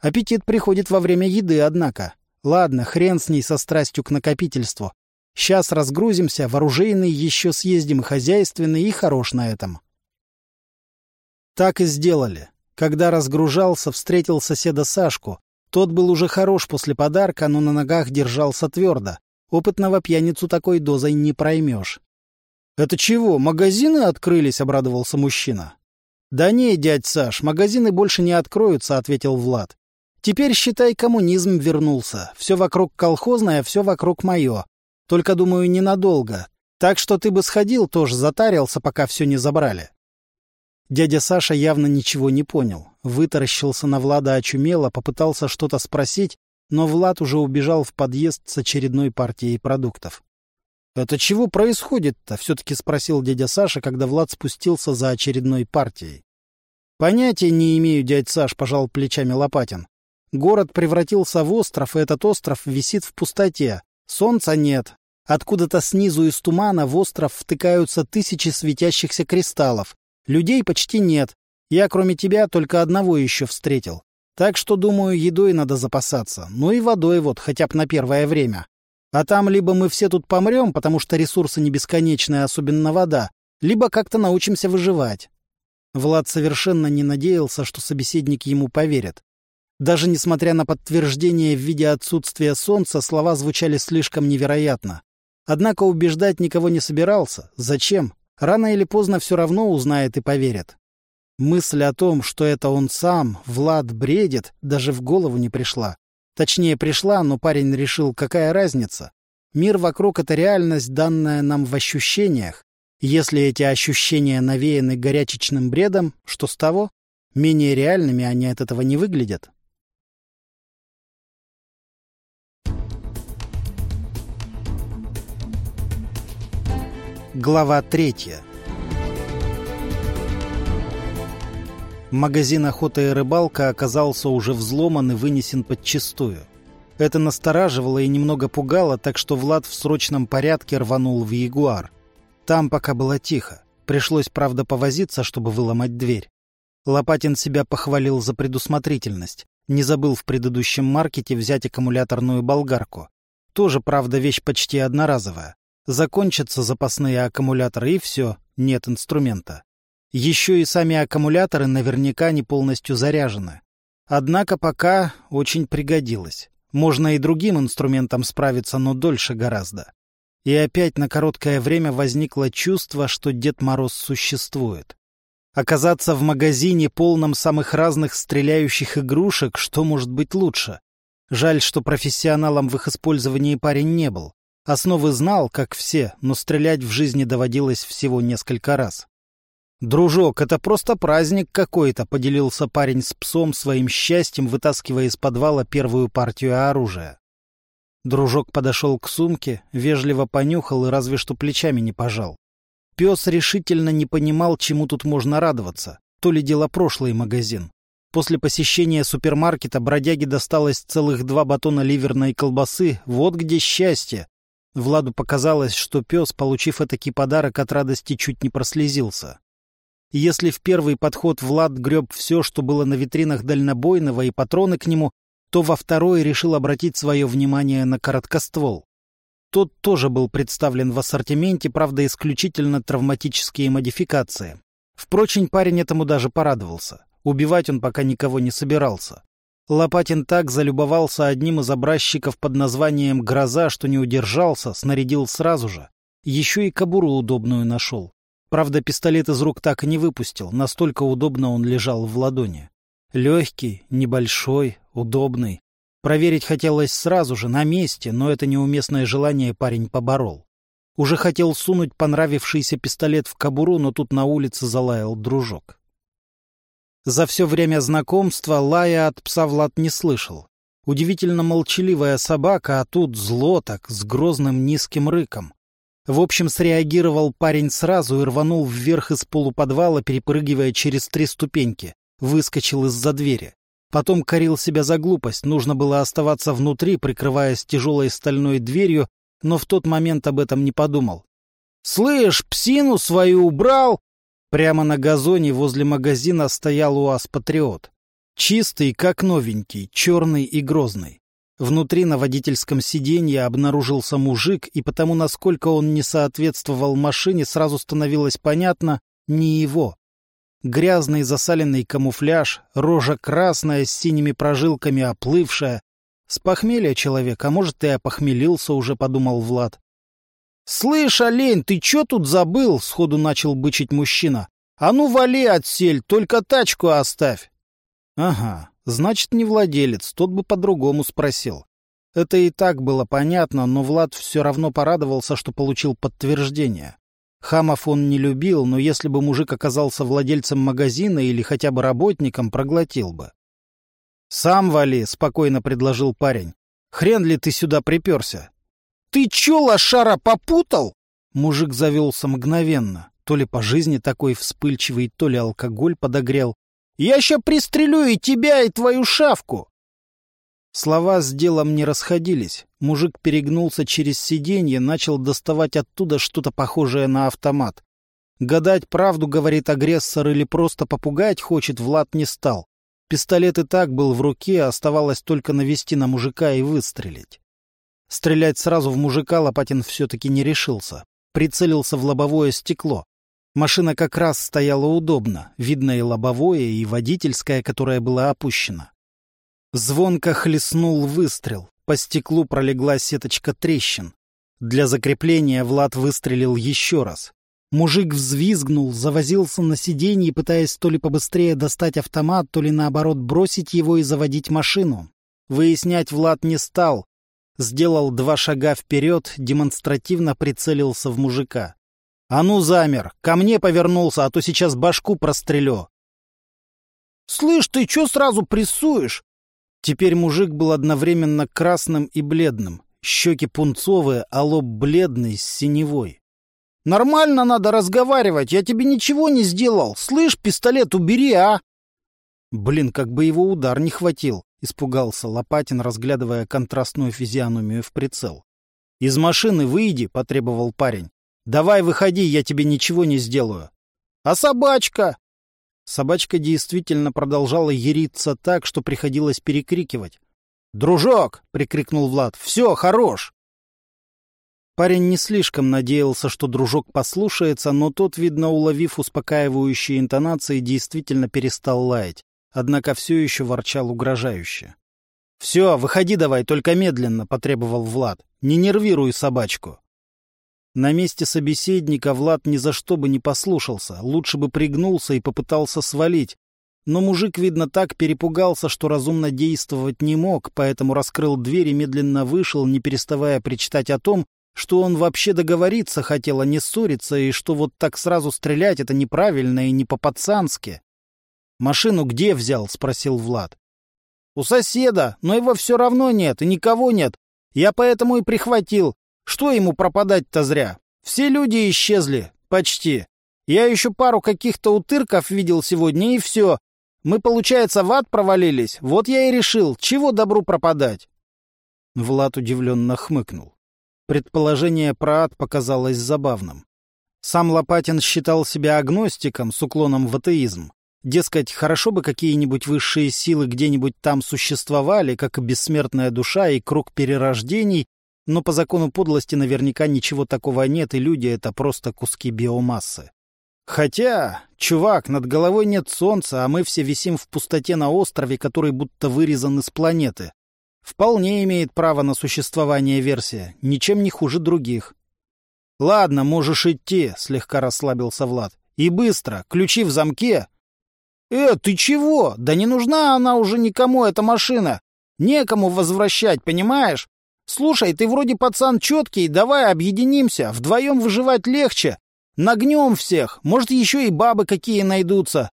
Аппетит приходит во время еды, однако. Ладно, хрен с ней со страстью к накопительству. Сейчас разгрузимся, вооружейный еще съездим, хозяйственный и хорош на этом. Так и сделали. Когда разгружался, встретил соседа Сашку. Тот был уже хорош после подарка, но на ногах держался твердо. Опытного пьяницу такой дозой не проймешь. — Это чего, магазины открылись? — обрадовался мужчина. — Да не, дядь Саш, магазины больше не откроются, — ответил Влад. — Теперь, считай, коммунизм вернулся. Все вокруг колхозное, все вокруг мое. Только, думаю, ненадолго. Так что ты бы сходил, тоже затарился, пока все не забрали. Дядя Саша явно ничего не понял. Вытаращился на Влада очумело, попытался что-то спросить, но Влад уже убежал в подъезд с очередной партией продуктов. «Это чего происходит-то?» — все-таки спросил дядя Саша, когда Влад спустился за очередной партией. «Понятия не имею, дядь Саш», — пожал плечами Лопатин. «Город превратился в остров, и этот остров висит в пустоте. Солнца нет. Откуда-то снизу из тумана в остров втыкаются тысячи светящихся кристаллов. Людей почти нет. Я, кроме тебя, только одного еще встретил. Так что, думаю, едой надо запасаться. Ну и водой вот, хотя бы на первое время. А там либо мы все тут помрем, потому что ресурсы не бесконечные, особенно вода, либо как-то научимся выживать. Влад совершенно не надеялся, что собеседник ему поверит. Даже несмотря на подтверждение в виде отсутствия солнца, слова звучали слишком невероятно. Однако убеждать никого не собирался. Зачем? Рано или поздно все равно узнает и поверит. Мысль о том, что это он сам, Влад, бредит, даже в голову не пришла. Точнее, пришла, но парень решил, какая разница. Мир вокруг — это реальность, данная нам в ощущениях. Если эти ощущения навеяны горячечным бредом, что с того? Менее реальными они от этого не выглядят. Глава третья Магазин «Охота и рыбалка» оказался уже взломан и вынесен подчистую. Это настораживало и немного пугало, так что Влад в срочном порядке рванул в «Ягуар». Там пока было тихо. Пришлось, правда, повозиться, чтобы выломать дверь. Лопатин себя похвалил за предусмотрительность. Не забыл в предыдущем маркете взять аккумуляторную болгарку. Тоже, правда, вещь почти одноразовая. Закончатся запасные аккумуляторы, и все, нет инструмента. Еще и сами аккумуляторы наверняка не полностью заряжены. Однако пока очень пригодилось. Можно и другим инструментом справиться, но дольше гораздо. И опять на короткое время возникло чувство, что Дед Мороз существует. Оказаться в магазине, полном самых разных стреляющих игрушек, что может быть лучше? Жаль, что профессионалом в их использовании парень не был. Основы знал, как все, но стрелять в жизни доводилось всего несколько раз. «Дружок, это просто праздник какой-то», — поделился парень с псом своим счастьем, вытаскивая из подвала первую партию оружия. Дружок подошел к сумке, вежливо понюхал и разве что плечами не пожал. Пес решительно не понимал, чему тут можно радоваться. То ли дело прошлый магазин. После посещения супермаркета бродяге досталось целых два батона ливерной колбасы. Вот где счастье. Владу показалось, что пес, получив этакий подарок от радости, чуть не прослезился. Если в первый подход Влад греб все, что было на витринах дальнобойного и патроны к нему, то во второй решил обратить свое внимание на короткоствол. Тот тоже был представлен в ассортименте, правда, исключительно травматические модификации. Впрочем, парень этому даже порадовался. Убивать он пока никого не собирался. Лопатин так залюбовался одним из образчиков под названием «Гроза», что не удержался, снарядил сразу же. Еще и кобуру удобную нашел. Правда, пистолет из рук так и не выпустил, настолько удобно он лежал в ладони. Легкий, небольшой, удобный. Проверить хотелось сразу же, на месте, но это неуместное желание парень поборол. Уже хотел сунуть понравившийся пистолет в кобуру, но тут на улице залаял дружок. За все время знакомства лая от пса Влад не слышал. Удивительно молчаливая собака, а тут зло так, с грозным низким рыком. В общем, среагировал парень сразу и рванул вверх из полуподвала, перепрыгивая через три ступеньки. Выскочил из-за двери. Потом корил себя за глупость, нужно было оставаться внутри, прикрываясь тяжелой стальной дверью, но в тот момент об этом не подумал. «Слышь, псину свою убрал!» Прямо на газоне возле магазина стоял УАЗ-патриот. Чистый, как новенький, черный и грозный. Внутри на водительском сиденье обнаружился мужик, и потому, насколько он не соответствовал машине, сразу становилось понятно — не его. Грязный засаленный камуфляж, рожа красная с синими прожилками оплывшая. С похмелья человек, а может, и опохмелился уже, подумал Влад. «Слышь, олень, ты чё тут забыл?» — сходу начал бычить мужчина. «А ну вали отсель, только тачку оставь!» «Ага, значит, не владелец, тот бы по-другому спросил». Это и так было понятно, но Влад все равно порадовался, что получил подтверждение. Хамов он не любил, но если бы мужик оказался владельцем магазина или хотя бы работником, проглотил бы. «Сам вали», — спокойно предложил парень. «Хрен ли ты сюда приперся?» «Ты чё, лошара, попутал?» Мужик завелся мгновенно. То ли по жизни такой вспыльчивый, то ли алкоголь подогрел. «Я ща пристрелю и тебя, и твою шавку!» Слова с делом не расходились. Мужик перегнулся через сиденье, начал доставать оттуда что-то похожее на автомат. Гадать, правду говорит агрессор или просто попугать хочет, Влад не стал. Пистолет и так был в руке, оставалось только навести на мужика и выстрелить. Стрелять сразу в мужика Лопатин все-таки не решился. Прицелился в лобовое стекло. Машина как раз стояла удобно, видно и лобовое, и водительское, которое было опущено. Звонко хлестнул выстрел. По стеклу пролегла сеточка трещин. Для закрепления Влад выстрелил еще раз. Мужик взвизгнул, завозился на сиденье, пытаясь то ли побыстрее достать автомат, то ли наоборот бросить его и заводить машину. Выяснять Влад не стал. Сделал два шага вперед, демонстративно прицелился в мужика. «А ну, замер! Ко мне повернулся, а то сейчас башку прострелю!» «Слышь, ты чё сразу прессуешь?» Теперь мужик был одновременно красным и бледным. Щеки пунцовые, а лоб бледный, с синевой. «Нормально надо разговаривать, я тебе ничего не сделал. Слышь, пистолет убери, а!» Блин, как бы его удар не хватил, испугался Лопатин, разглядывая контрастную физиономию в прицел. «Из машины выйди», — потребовал парень. «Давай выходи, я тебе ничего не сделаю». «А собачка?» Собачка действительно продолжала яриться так, что приходилось перекрикивать. «Дружок!» — прикрикнул Влад. «Все, хорош!» Парень не слишком надеялся, что дружок послушается, но тот, видно, уловив успокаивающие интонации, действительно перестал лаять, однако все еще ворчал угрожающе. «Все, выходи давай, только медленно», — потребовал Влад. «Не нервируй собачку». На месте собеседника Влад ни за что бы не послушался, лучше бы пригнулся и попытался свалить. Но мужик, видно, так перепугался, что разумно действовать не мог, поэтому раскрыл дверь и медленно вышел, не переставая причитать о том, что он вообще договориться хотел, а не ссориться, и что вот так сразу стрелять — это неправильно и не по-пацански. «Машину где взял?» — спросил Влад. «У соседа, но его все равно нет, и никого нет. Я поэтому и прихватил. Что ему пропадать-то зря? Все люди исчезли. Почти. Я еще пару каких-то утырков видел сегодня, и все. Мы, получается, в ад провалились. Вот я и решил, чего добру пропадать. Влад удивленно хмыкнул. Предположение про ад показалось забавным. Сам Лопатин считал себя агностиком с уклоном в атеизм. Дескать, хорошо бы какие-нибудь высшие силы где-нибудь там существовали, как и бессмертная душа и круг перерождений, но по закону подлости наверняка ничего такого нет, и люди — это просто куски биомассы. Хотя, чувак, над головой нет солнца, а мы все висим в пустоте на острове, который будто вырезан из планеты. Вполне имеет право на существование версия, ничем не хуже других. «Ладно, можешь идти», — слегка расслабился Влад. «И быстро, ключи в замке». «Э, ты чего? Да не нужна она уже никому, эта машина. Некому возвращать, понимаешь? Слушай, ты вроде пацан четкий, давай объединимся, вдвоем выживать легче. Нагнем всех, может, еще и бабы какие найдутся.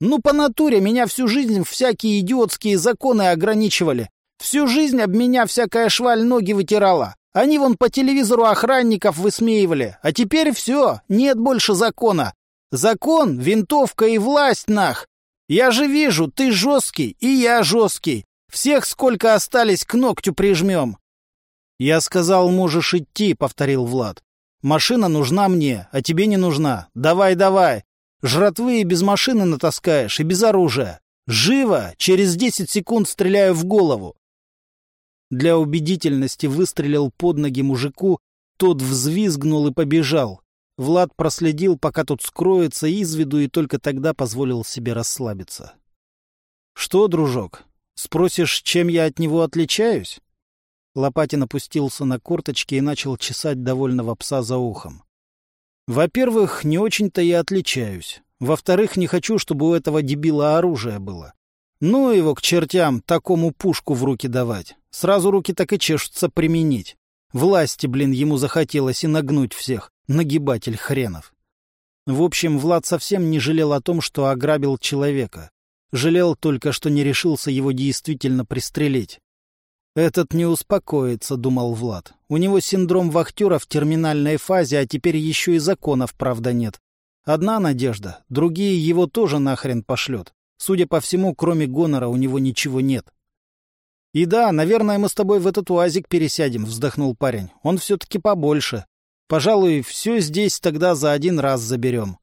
Ну, по натуре меня всю жизнь всякие идиотские законы ограничивали. Всю жизнь об меня всякая шваль ноги вытирала. Они вон по телевизору охранников высмеивали. А теперь все, нет больше закона. Закон, винтовка и власть, нах. Я же вижу, ты жесткий, и я жесткий. Всех, сколько остались, к ногтю прижмем. Я сказал, можешь идти, повторил Влад. Машина нужна мне, а тебе не нужна. Давай, давай. Жратвы и без машины натаскаешь, и без оружия. Живо! Через десять секунд стреляю в голову. Для убедительности выстрелил под ноги мужику, тот взвизгнул и побежал. Влад проследил, пока тот скроется из виду, и только тогда позволил себе расслабиться. — Что, дружок, спросишь, чем я от него отличаюсь? Лопатин опустился на корточки и начал чесать довольного пса за ухом. — Во-первых, не очень-то я отличаюсь. Во-вторых, не хочу, чтобы у этого дебила оружие было. Ну его к чертям, такому пушку в руки давать. Сразу руки так и чешутся применить. Власти, блин, ему захотелось и нагнуть всех. Нагибатель хренов. В общем, Влад совсем не жалел о том, что ограбил человека. Жалел только, что не решился его действительно пристрелить. «Этот не успокоится», — думал Влад. «У него синдром вахтера в терминальной фазе, а теперь еще и законов, правда, нет. Одна надежда, другие его тоже нахрен пошлет. Судя по всему, кроме гонора у него ничего нет. «И да, наверное, мы с тобой в этот уазик пересядем», — вздохнул парень. «Он все-таки побольше. Пожалуй, все здесь тогда за один раз заберем».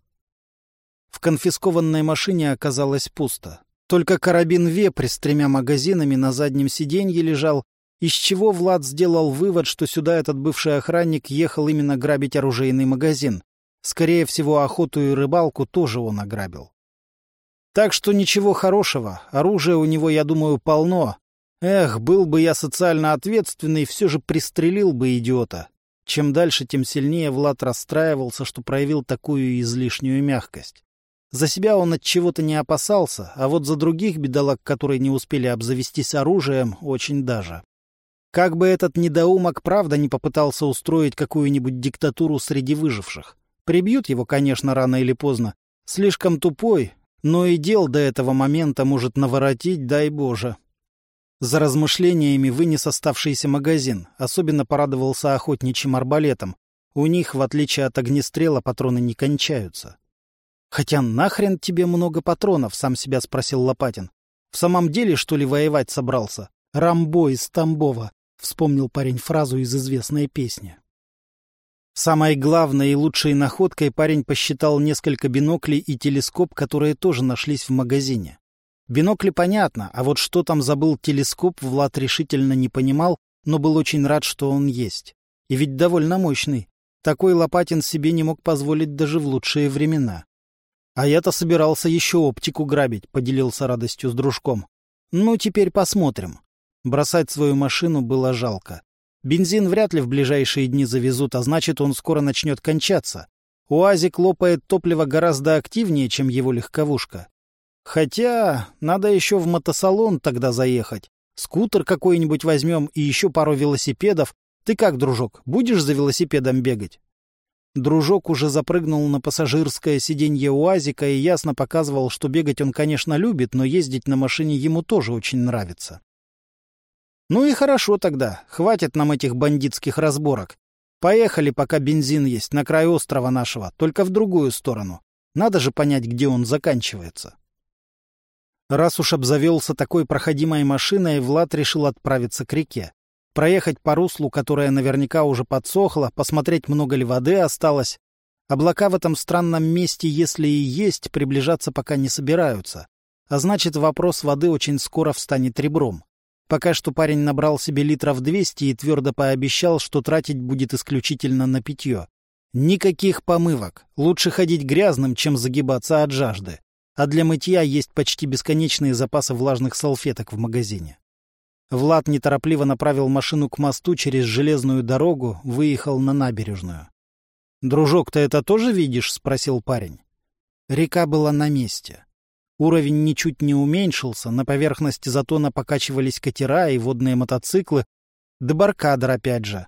В конфискованной машине оказалось пусто. Только карабин «Вепрь» с тремя магазинами на заднем сиденье лежал, из чего Влад сделал вывод, что сюда этот бывший охранник ехал именно грабить оружейный магазин. Скорее всего, охоту и рыбалку тоже он ограбил. Так что ничего хорошего. Оружия у него, я думаю, полно. Эх, был бы я социально ответственный, все же пристрелил бы идиота. Чем дальше, тем сильнее Влад расстраивался, что проявил такую излишнюю мягкость. За себя он от чего-то не опасался, а вот за других бедолаг, которые не успели обзавестись оружием, очень даже. Как бы этот недоумок правда не попытался устроить какую-нибудь диктатуру среди выживших. Прибьют его, конечно, рано или поздно. Слишком тупой, но и дел до этого момента может наворотить, дай Боже. За размышлениями вынес оставшийся магазин, особенно порадовался охотничьим арбалетом. У них, в отличие от огнестрела, патроны не кончаются. «Хотя нахрен тебе много патронов?» — сам себя спросил Лопатин. «В самом деле, что ли, воевать собрался? Рамбо из Тамбова», — вспомнил парень фразу из известной песни. Самой главной и лучшей находкой парень посчитал несколько биноклей и телескоп, которые тоже нашлись в магазине. Бинокли понятно, а вот что там забыл телескоп, Влад решительно не понимал, но был очень рад, что он есть. И ведь довольно мощный. Такой Лопатин себе не мог позволить даже в лучшие времена. А я-то собирался еще оптику грабить, поделился радостью с дружком. Ну, теперь посмотрим. Бросать свою машину было жалко. Бензин вряд ли в ближайшие дни завезут, а значит, он скоро начнет кончаться. УАЗик лопает топливо гораздо активнее, чем его легковушка. Хотя надо еще в мотосалон тогда заехать. Скутер какой-нибудь возьмем и еще пару велосипедов. Ты как, дружок, будешь за велосипедом бегать? Дружок уже запрыгнул на пассажирское сиденье УАЗика и ясно показывал, что бегать он, конечно, любит, но ездить на машине ему тоже очень нравится. Ну и хорошо тогда, хватит нам этих бандитских разборок. Поехали, пока бензин есть, на край острова нашего, только в другую сторону. Надо же понять, где он заканчивается. Раз уж обзавелся такой проходимой машиной, Влад решил отправиться к реке. Проехать по руслу, которое наверняка уже подсохло, посмотреть, много ли воды осталось. Облака в этом странном месте, если и есть, приближаться пока не собираются. А значит, вопрос воды очень скоро встанет ребром. Пока что парень набрал себе литров 200 и твердо пообещал, что тратить будет исключительно на питье. Никаких помывок. Лучше ходить грязным, чем загибаться от жажды. А для мытья есть почти бесконечные запасы влажных салфеток в магазине. Влад неторопливо направил машину к мосту через железную дорогу, выехал на набережную. «Дружок, ты это тоже видишь?» — спросил парень. Река была на месте. Уровень ничуть не уменьшился, на поверхности затона покачивались катера и водные мотоциклы, дебаркадер опять же.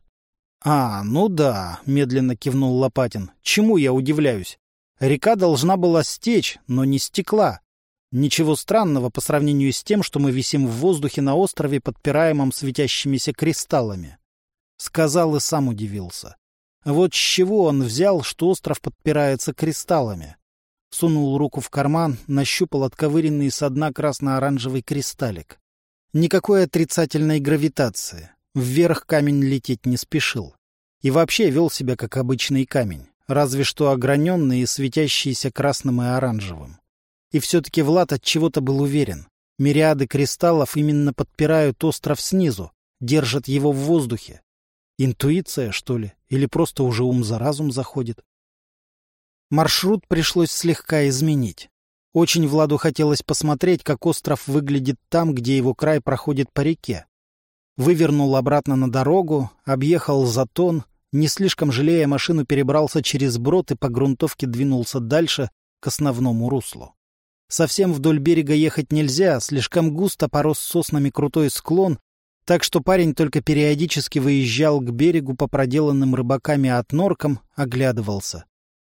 «А, ну да», — медленно кивнул Лопатин. «Чему я удивляюсь? Река должна была стечь, но не стекла. Ничего странного по сравнению с тем, что мы висим в воздухе на острове, подпираемом светящимися кристаллами». Сказал и сам удивился. Вот с чего он взял, что остров подпирается кристаллами. Сунул руку в карман, нащупал отковыренный со дна красно-оранжевый кристаллик. Никакой отрицательной гравитации. Вверх камень лететь не спешил. И вообще вел себя как обычный камень, разве что ограненный и светящийся красным и оранжевым. И все-таки Влад от чего-то был уверен. Мириады кристаллов именно подпирают остров снизу, держат его в воздухе. Интуиция, что ли? Или просто уже ум за разум заходит? Маршрут пришлось слегка изменить. Очень Владу хотелось посмотреть, как остров выглядит там, где его край проходит по реке вывернул обратно на дорогу, объехал затон, не слишком жалея машину, перебрался через брод и по грунтовке двинулся дальше к основному руслу. Совсем вдоль берега ехать нельзя, слишком густо порос соснами крутой склон, так что парень только периодически выезжал к берегу по проделанным рыбаками отноркам, оглядывался.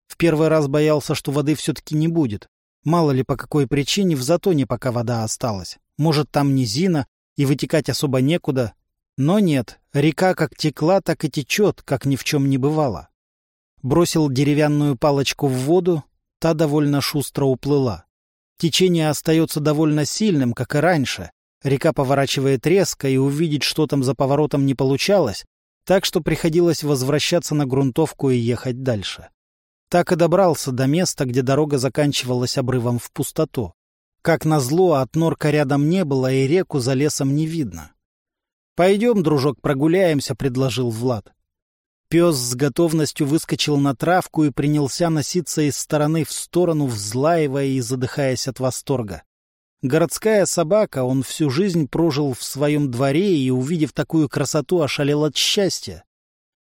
В первый раз боялся, что воды все-таки не будет. Мало ли по какой причине в затоне пока вода осталась. Может, там низина, и вытекать особо некуда. Но нет, река как текла, так и течет, как ни в чем не бывало. Бросил деревянную палочку в воду, та довольно шустро уплыла. Течение остается довольно сильным, как и раньше. Река поворачивает резко, и увидеть, что там за поворотом, не получалось, так что приходилось возвращаться на грунтовку и ехать дальше. Так и добрался до места, где дорога заканчивалась обрывом в пустоту. Как назло, от норка рядом не было, и реку за лесом не видно. «Пойдем, дружок, прогуляемся», — предложил Влад. Пес с готовностью выскочил на травку и принялся носиться из стороны в сторону, взлаивая и задыхаясь от восторга. Городская собака, он всю жизнь прожил в своем дворе и, увидев такую красоту, ошалел от счастья.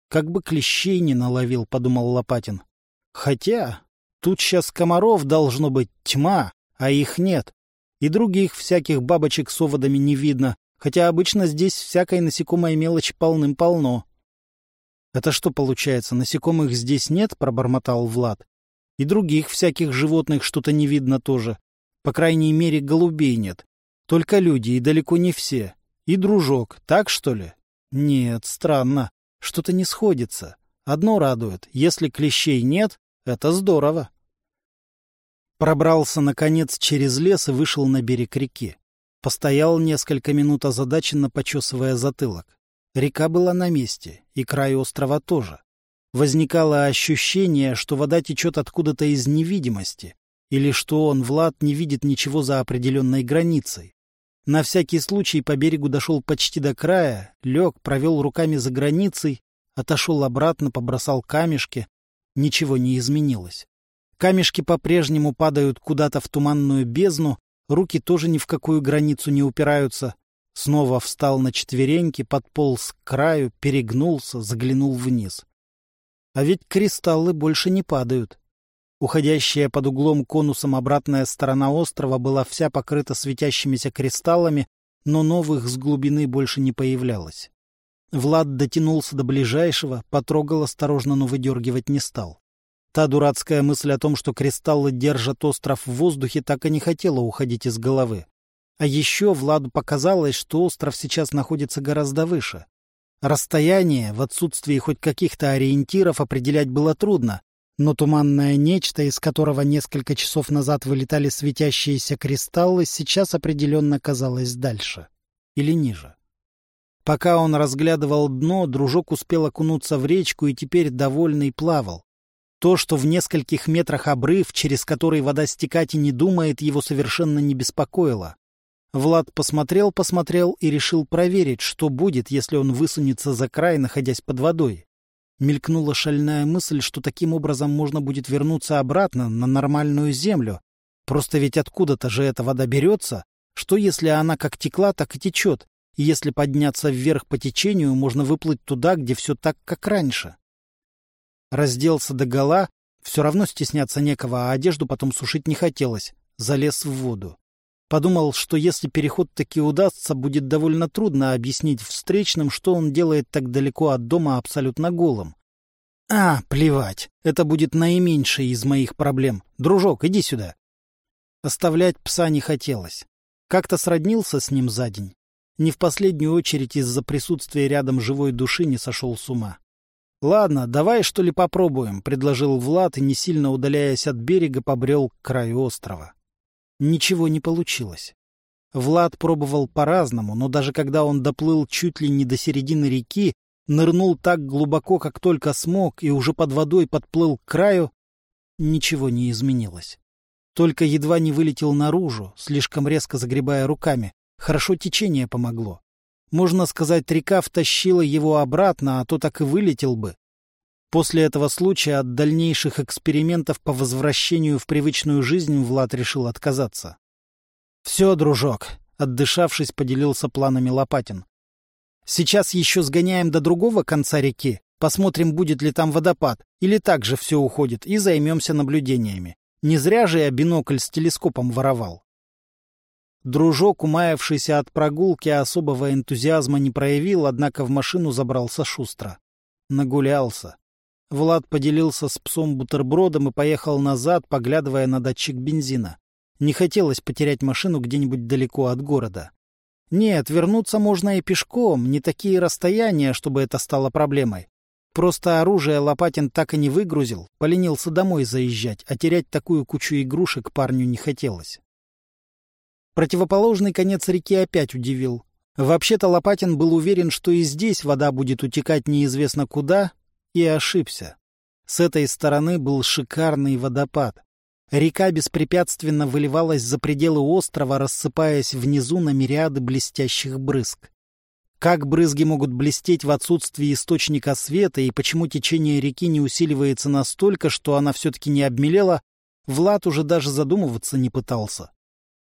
«Как бы клещей не наловил», — подумал Лопатин. «Хотя тут сейчас комаров должно быть тьма, а их нет. И других всяких бабочек с оводами не видно, хотя обычно здесь всякой насекомой мелочь полным-полно. — Это что получается, насекомых здесь нет? — пробормотал Влад. — И других всяких животных что-то не видно тоже. По крайней мере, голубей нет. Только люди, и далеко не все. И дружок, так что ли? Нет, странно. Что-то не сходится. Одно радует. Если клещей нет, это здорово. Пробрался, наконец, через лес и вышел на берег реки. Постоял несколько минут озадаченно, почесывая затылок. Река была на месте, и край острова тоже. Возникало ощущение, что вода течет откуда-то из невидимости, или что он, Влад, не видит ничего за определенной границей. На всякий случай по берегу дошел почти до края, лег, провел руками за границей, отошел обратно, побросал камешки. Ничего не изменилось. Камешки по-прежнему падают куда-то в туманную бездну, руки тоже ни в какую границу не упираются. Снова встал на четвереньки, подполз к краю, перегнулся, заглянул вниз. А ведь кристаллы больше не падают. Уходящая под углом конусом обратная сторона острова была вся покрыта светящимися кристаллами, но новых с глубины больше не появлялось. Влад дотянулся до ближайшего, потрогал осторожно, но выдергивать не стал. Та дурацкая мысль о том, что кристаллы держат остров в воздухе, так и не хотела уходить из головы. А еще Владу показалось, что остров сейчас находится гораздо выше. Расстояние, в отсутствии хоть каких-то ориентиров, определять было трудно, но туманное нечто, из которого несколько часов назад вылетали светящиеся кристаллы, сейчас определенно казалось дальше. Или ниже. Пока он разглядывал дно, дружок успел окунуться в речку и теперь довольный плавал. То, что в нескольких метрах обрыв, через который вода стекать и не думает, его совершенно не беспокоило. Влад посмотрел-посмотрел и решил проверить, что будет, если он высунется за край, находясь под водой. Мелькнула шальная мысль, что таким образом можно будет вернуться обратно на нормальную землю. Просто ведь откуда-то же эта вода берется. Что если она как текла, так и течет? И если подняться вверх по течению, можно выплыть туда, где все так, как раньше. Разделся до гола, все равно стесняться некого, а одежду потом сушить не хотелось. Залез в воду. Подумал, что если переход таки удастся, будет довольно трудно объяснить встречным, что он делает так далеко от дома абсолютно голым. А, плевать, это будет наименьшее из моих проблем. Дружок, иди сюда. Оставлять пса не хотелось. Как-то сроднился с ним за день. Не в последнюю очередь из-за присутствия рядом живой души не сошел с ума. «Ладно, давай, что ли, попробуем», — предложил Влад и, не сильно удаляясь от берега, побрел к краю острова. Ничего не получилось. Влад пробовал по-разному, но даже когда он доплыл чуть ли не до середины реки, нырнул так глубоко, как только смог, и уже под водой подплыл к краю, ничего не изменилось. Только едва не вылетел наружу, слишком резко загребая руками. Хорошо течение помогло. Можно сказать, река втащила его обратно, а то так и вылетел бы. После этого случая от дальнейших экспериментов по возвращению в привычную жизнь Влад решил отказаться. «Все, дружок», — отдышавшись, поделился планами Лопатин. «Сейчас еще сгоняем до другого конца реки, посмотрим, будет ли там водопад, или так же все уходит, и займемся наблюдениями. Не зря же я бинокль с телескопом воровал». Дружок, умаявшийся от прогулки, особого энтузиазма не проявил, однако в машину забрался шустро. Нагулялся. Влад поделился с псом бутербродом и поехал назад, поглядывая на датчик бензина. Не хотелось потерять машину где-нибудь далеко от города. Нет, вернуться можно и пешком, не такие расстояния, чтобы это стало проблемой. Просто оружие Лопатин так и не выгрузил, поленился домой заезжать, а терять такую кучу игрушек парню не хотелось. Противоположный конец реки опять удивил. Вообще-то Лопатин был уверен, что и здесь вода будет утекать неизвестно куда, и ошибся. С этой стороны был шикарный водопад. Река беспрепятственно выливалась за пределы острова, рассыпаясь внизу на мириады блестящих брызг. Как брызги могут блестеть в отсутствии источника света и почему течение реки не усиливается настолько, что она все-таки не обмелела, Влад уже даже задумываться не пытался.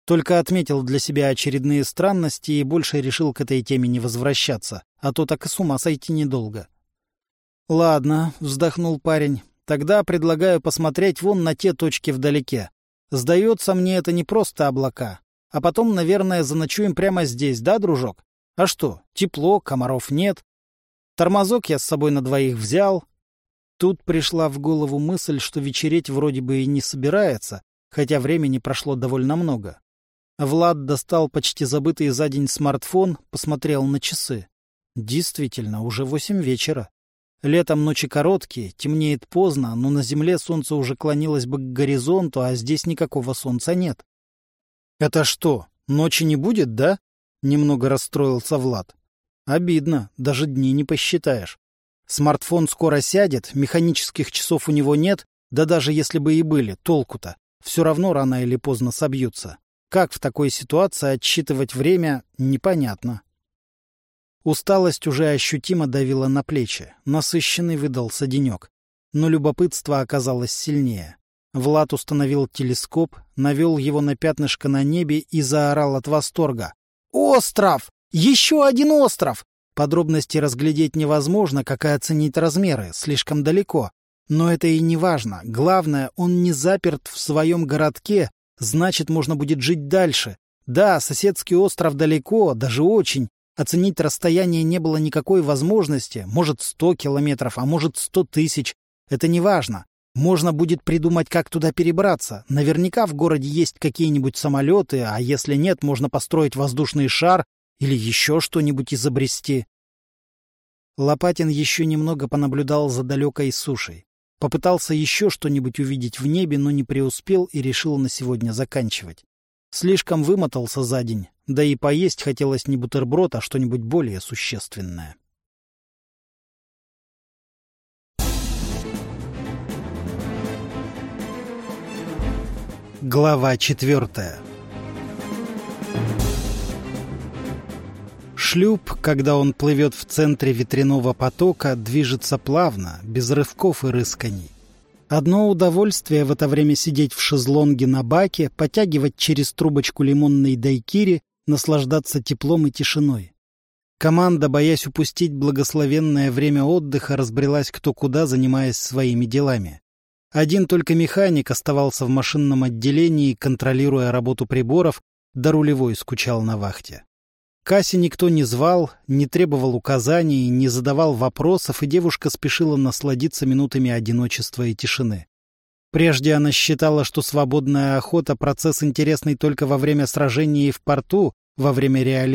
Только отметил для себя очередные странности и больше решил к этой теме не возвращаться, а то так и с ума сойти недолго. — Ладно, — вздохнул парень, — тогда предлагаю посмотреть вон на те точки вдалеке. Сдается мне это не просто облака. А потом, наверное, заночуем прямо здесь, да, дружок? А что, тепло, комаров нет. Тормозок я с собой на двоих взял. Тут пришла в голову мысль, что вечереть вроде бы и не собирается, хотя времени прошло довольно много. Влад достал почти забытый за день смартфон, посмотрел на часы. Действительно, уже восемь вечера. Летом ночи короткие, темнеет поздно, но на земле солнце уже клонилось бы к горизонту, а здесь никакого солнца нет. — Это что, ночи не будет, да? — немного расстроился Влад. — Обидно, даже дни не посчитаешь. Смартфон скоро сядет, механических часов у него нет, да даже если бы и были, толку-то. Все равно рано или поздно собьются. Как в такой ситуации отсчитывать время, непонятно. Усталость уже ощутимо давила на плечи. Насыщенный выдался денек. Но любопытство оказалось сильнее. Влад установил телескоп, навел его на пятнышко на небе и заорал от восторга. «Остров! Еще один остров!» Подробности разглядеть невозможно, как и оценить размеры, слишком далеко. Но это и не важно. Главное, он не заперт в своем городке, Значит, можно будет жить дальше. Да, соседский остров далеко, даже очень. Оценить расстояние не было никакой возможности. Может, сто километров, а может, сто тысяч. Это не важно. Можно будет придумать, как туда перебраться. Наверняка в городе есть какие-нибудь самолеты, а если нет, можно построить воздушный шар или еще что-нибудь изобрести. Лопатин еще немного понаблюдал за далекой сушей. Попытался еще что-нибудь увидеть в небе, но не преуспел и решил на сегодня заканчивать. Слишком вымотался за день, да и поесть хотелось не бутерброд, а что-нибудь более существенное. Глава четвертая Шлюп, когда он плывет в центре ветряного потока, движется плавно, без рывков и рысканий. Одно удовольствие в это время сидеть в шезлонге на баке, потягивать через трубочку лимонной дайкири, наслаждаться теплом и тишиной. Команда, боясь упустить благословенное время отдыха, разбрелась кто куда, занимаясь своими делами. Один только механик оставался в машинном отделении, контролируя работу приборов, да рулевой скучал на вахте. Кассе никто не звал, не требовал указаний, не задавал вопросов, и девушка спешила насладиться минутами одиночества и тишины. Прежде она считала, что свободная охота — процесс интересный только во время сражений и в порту, во время реализации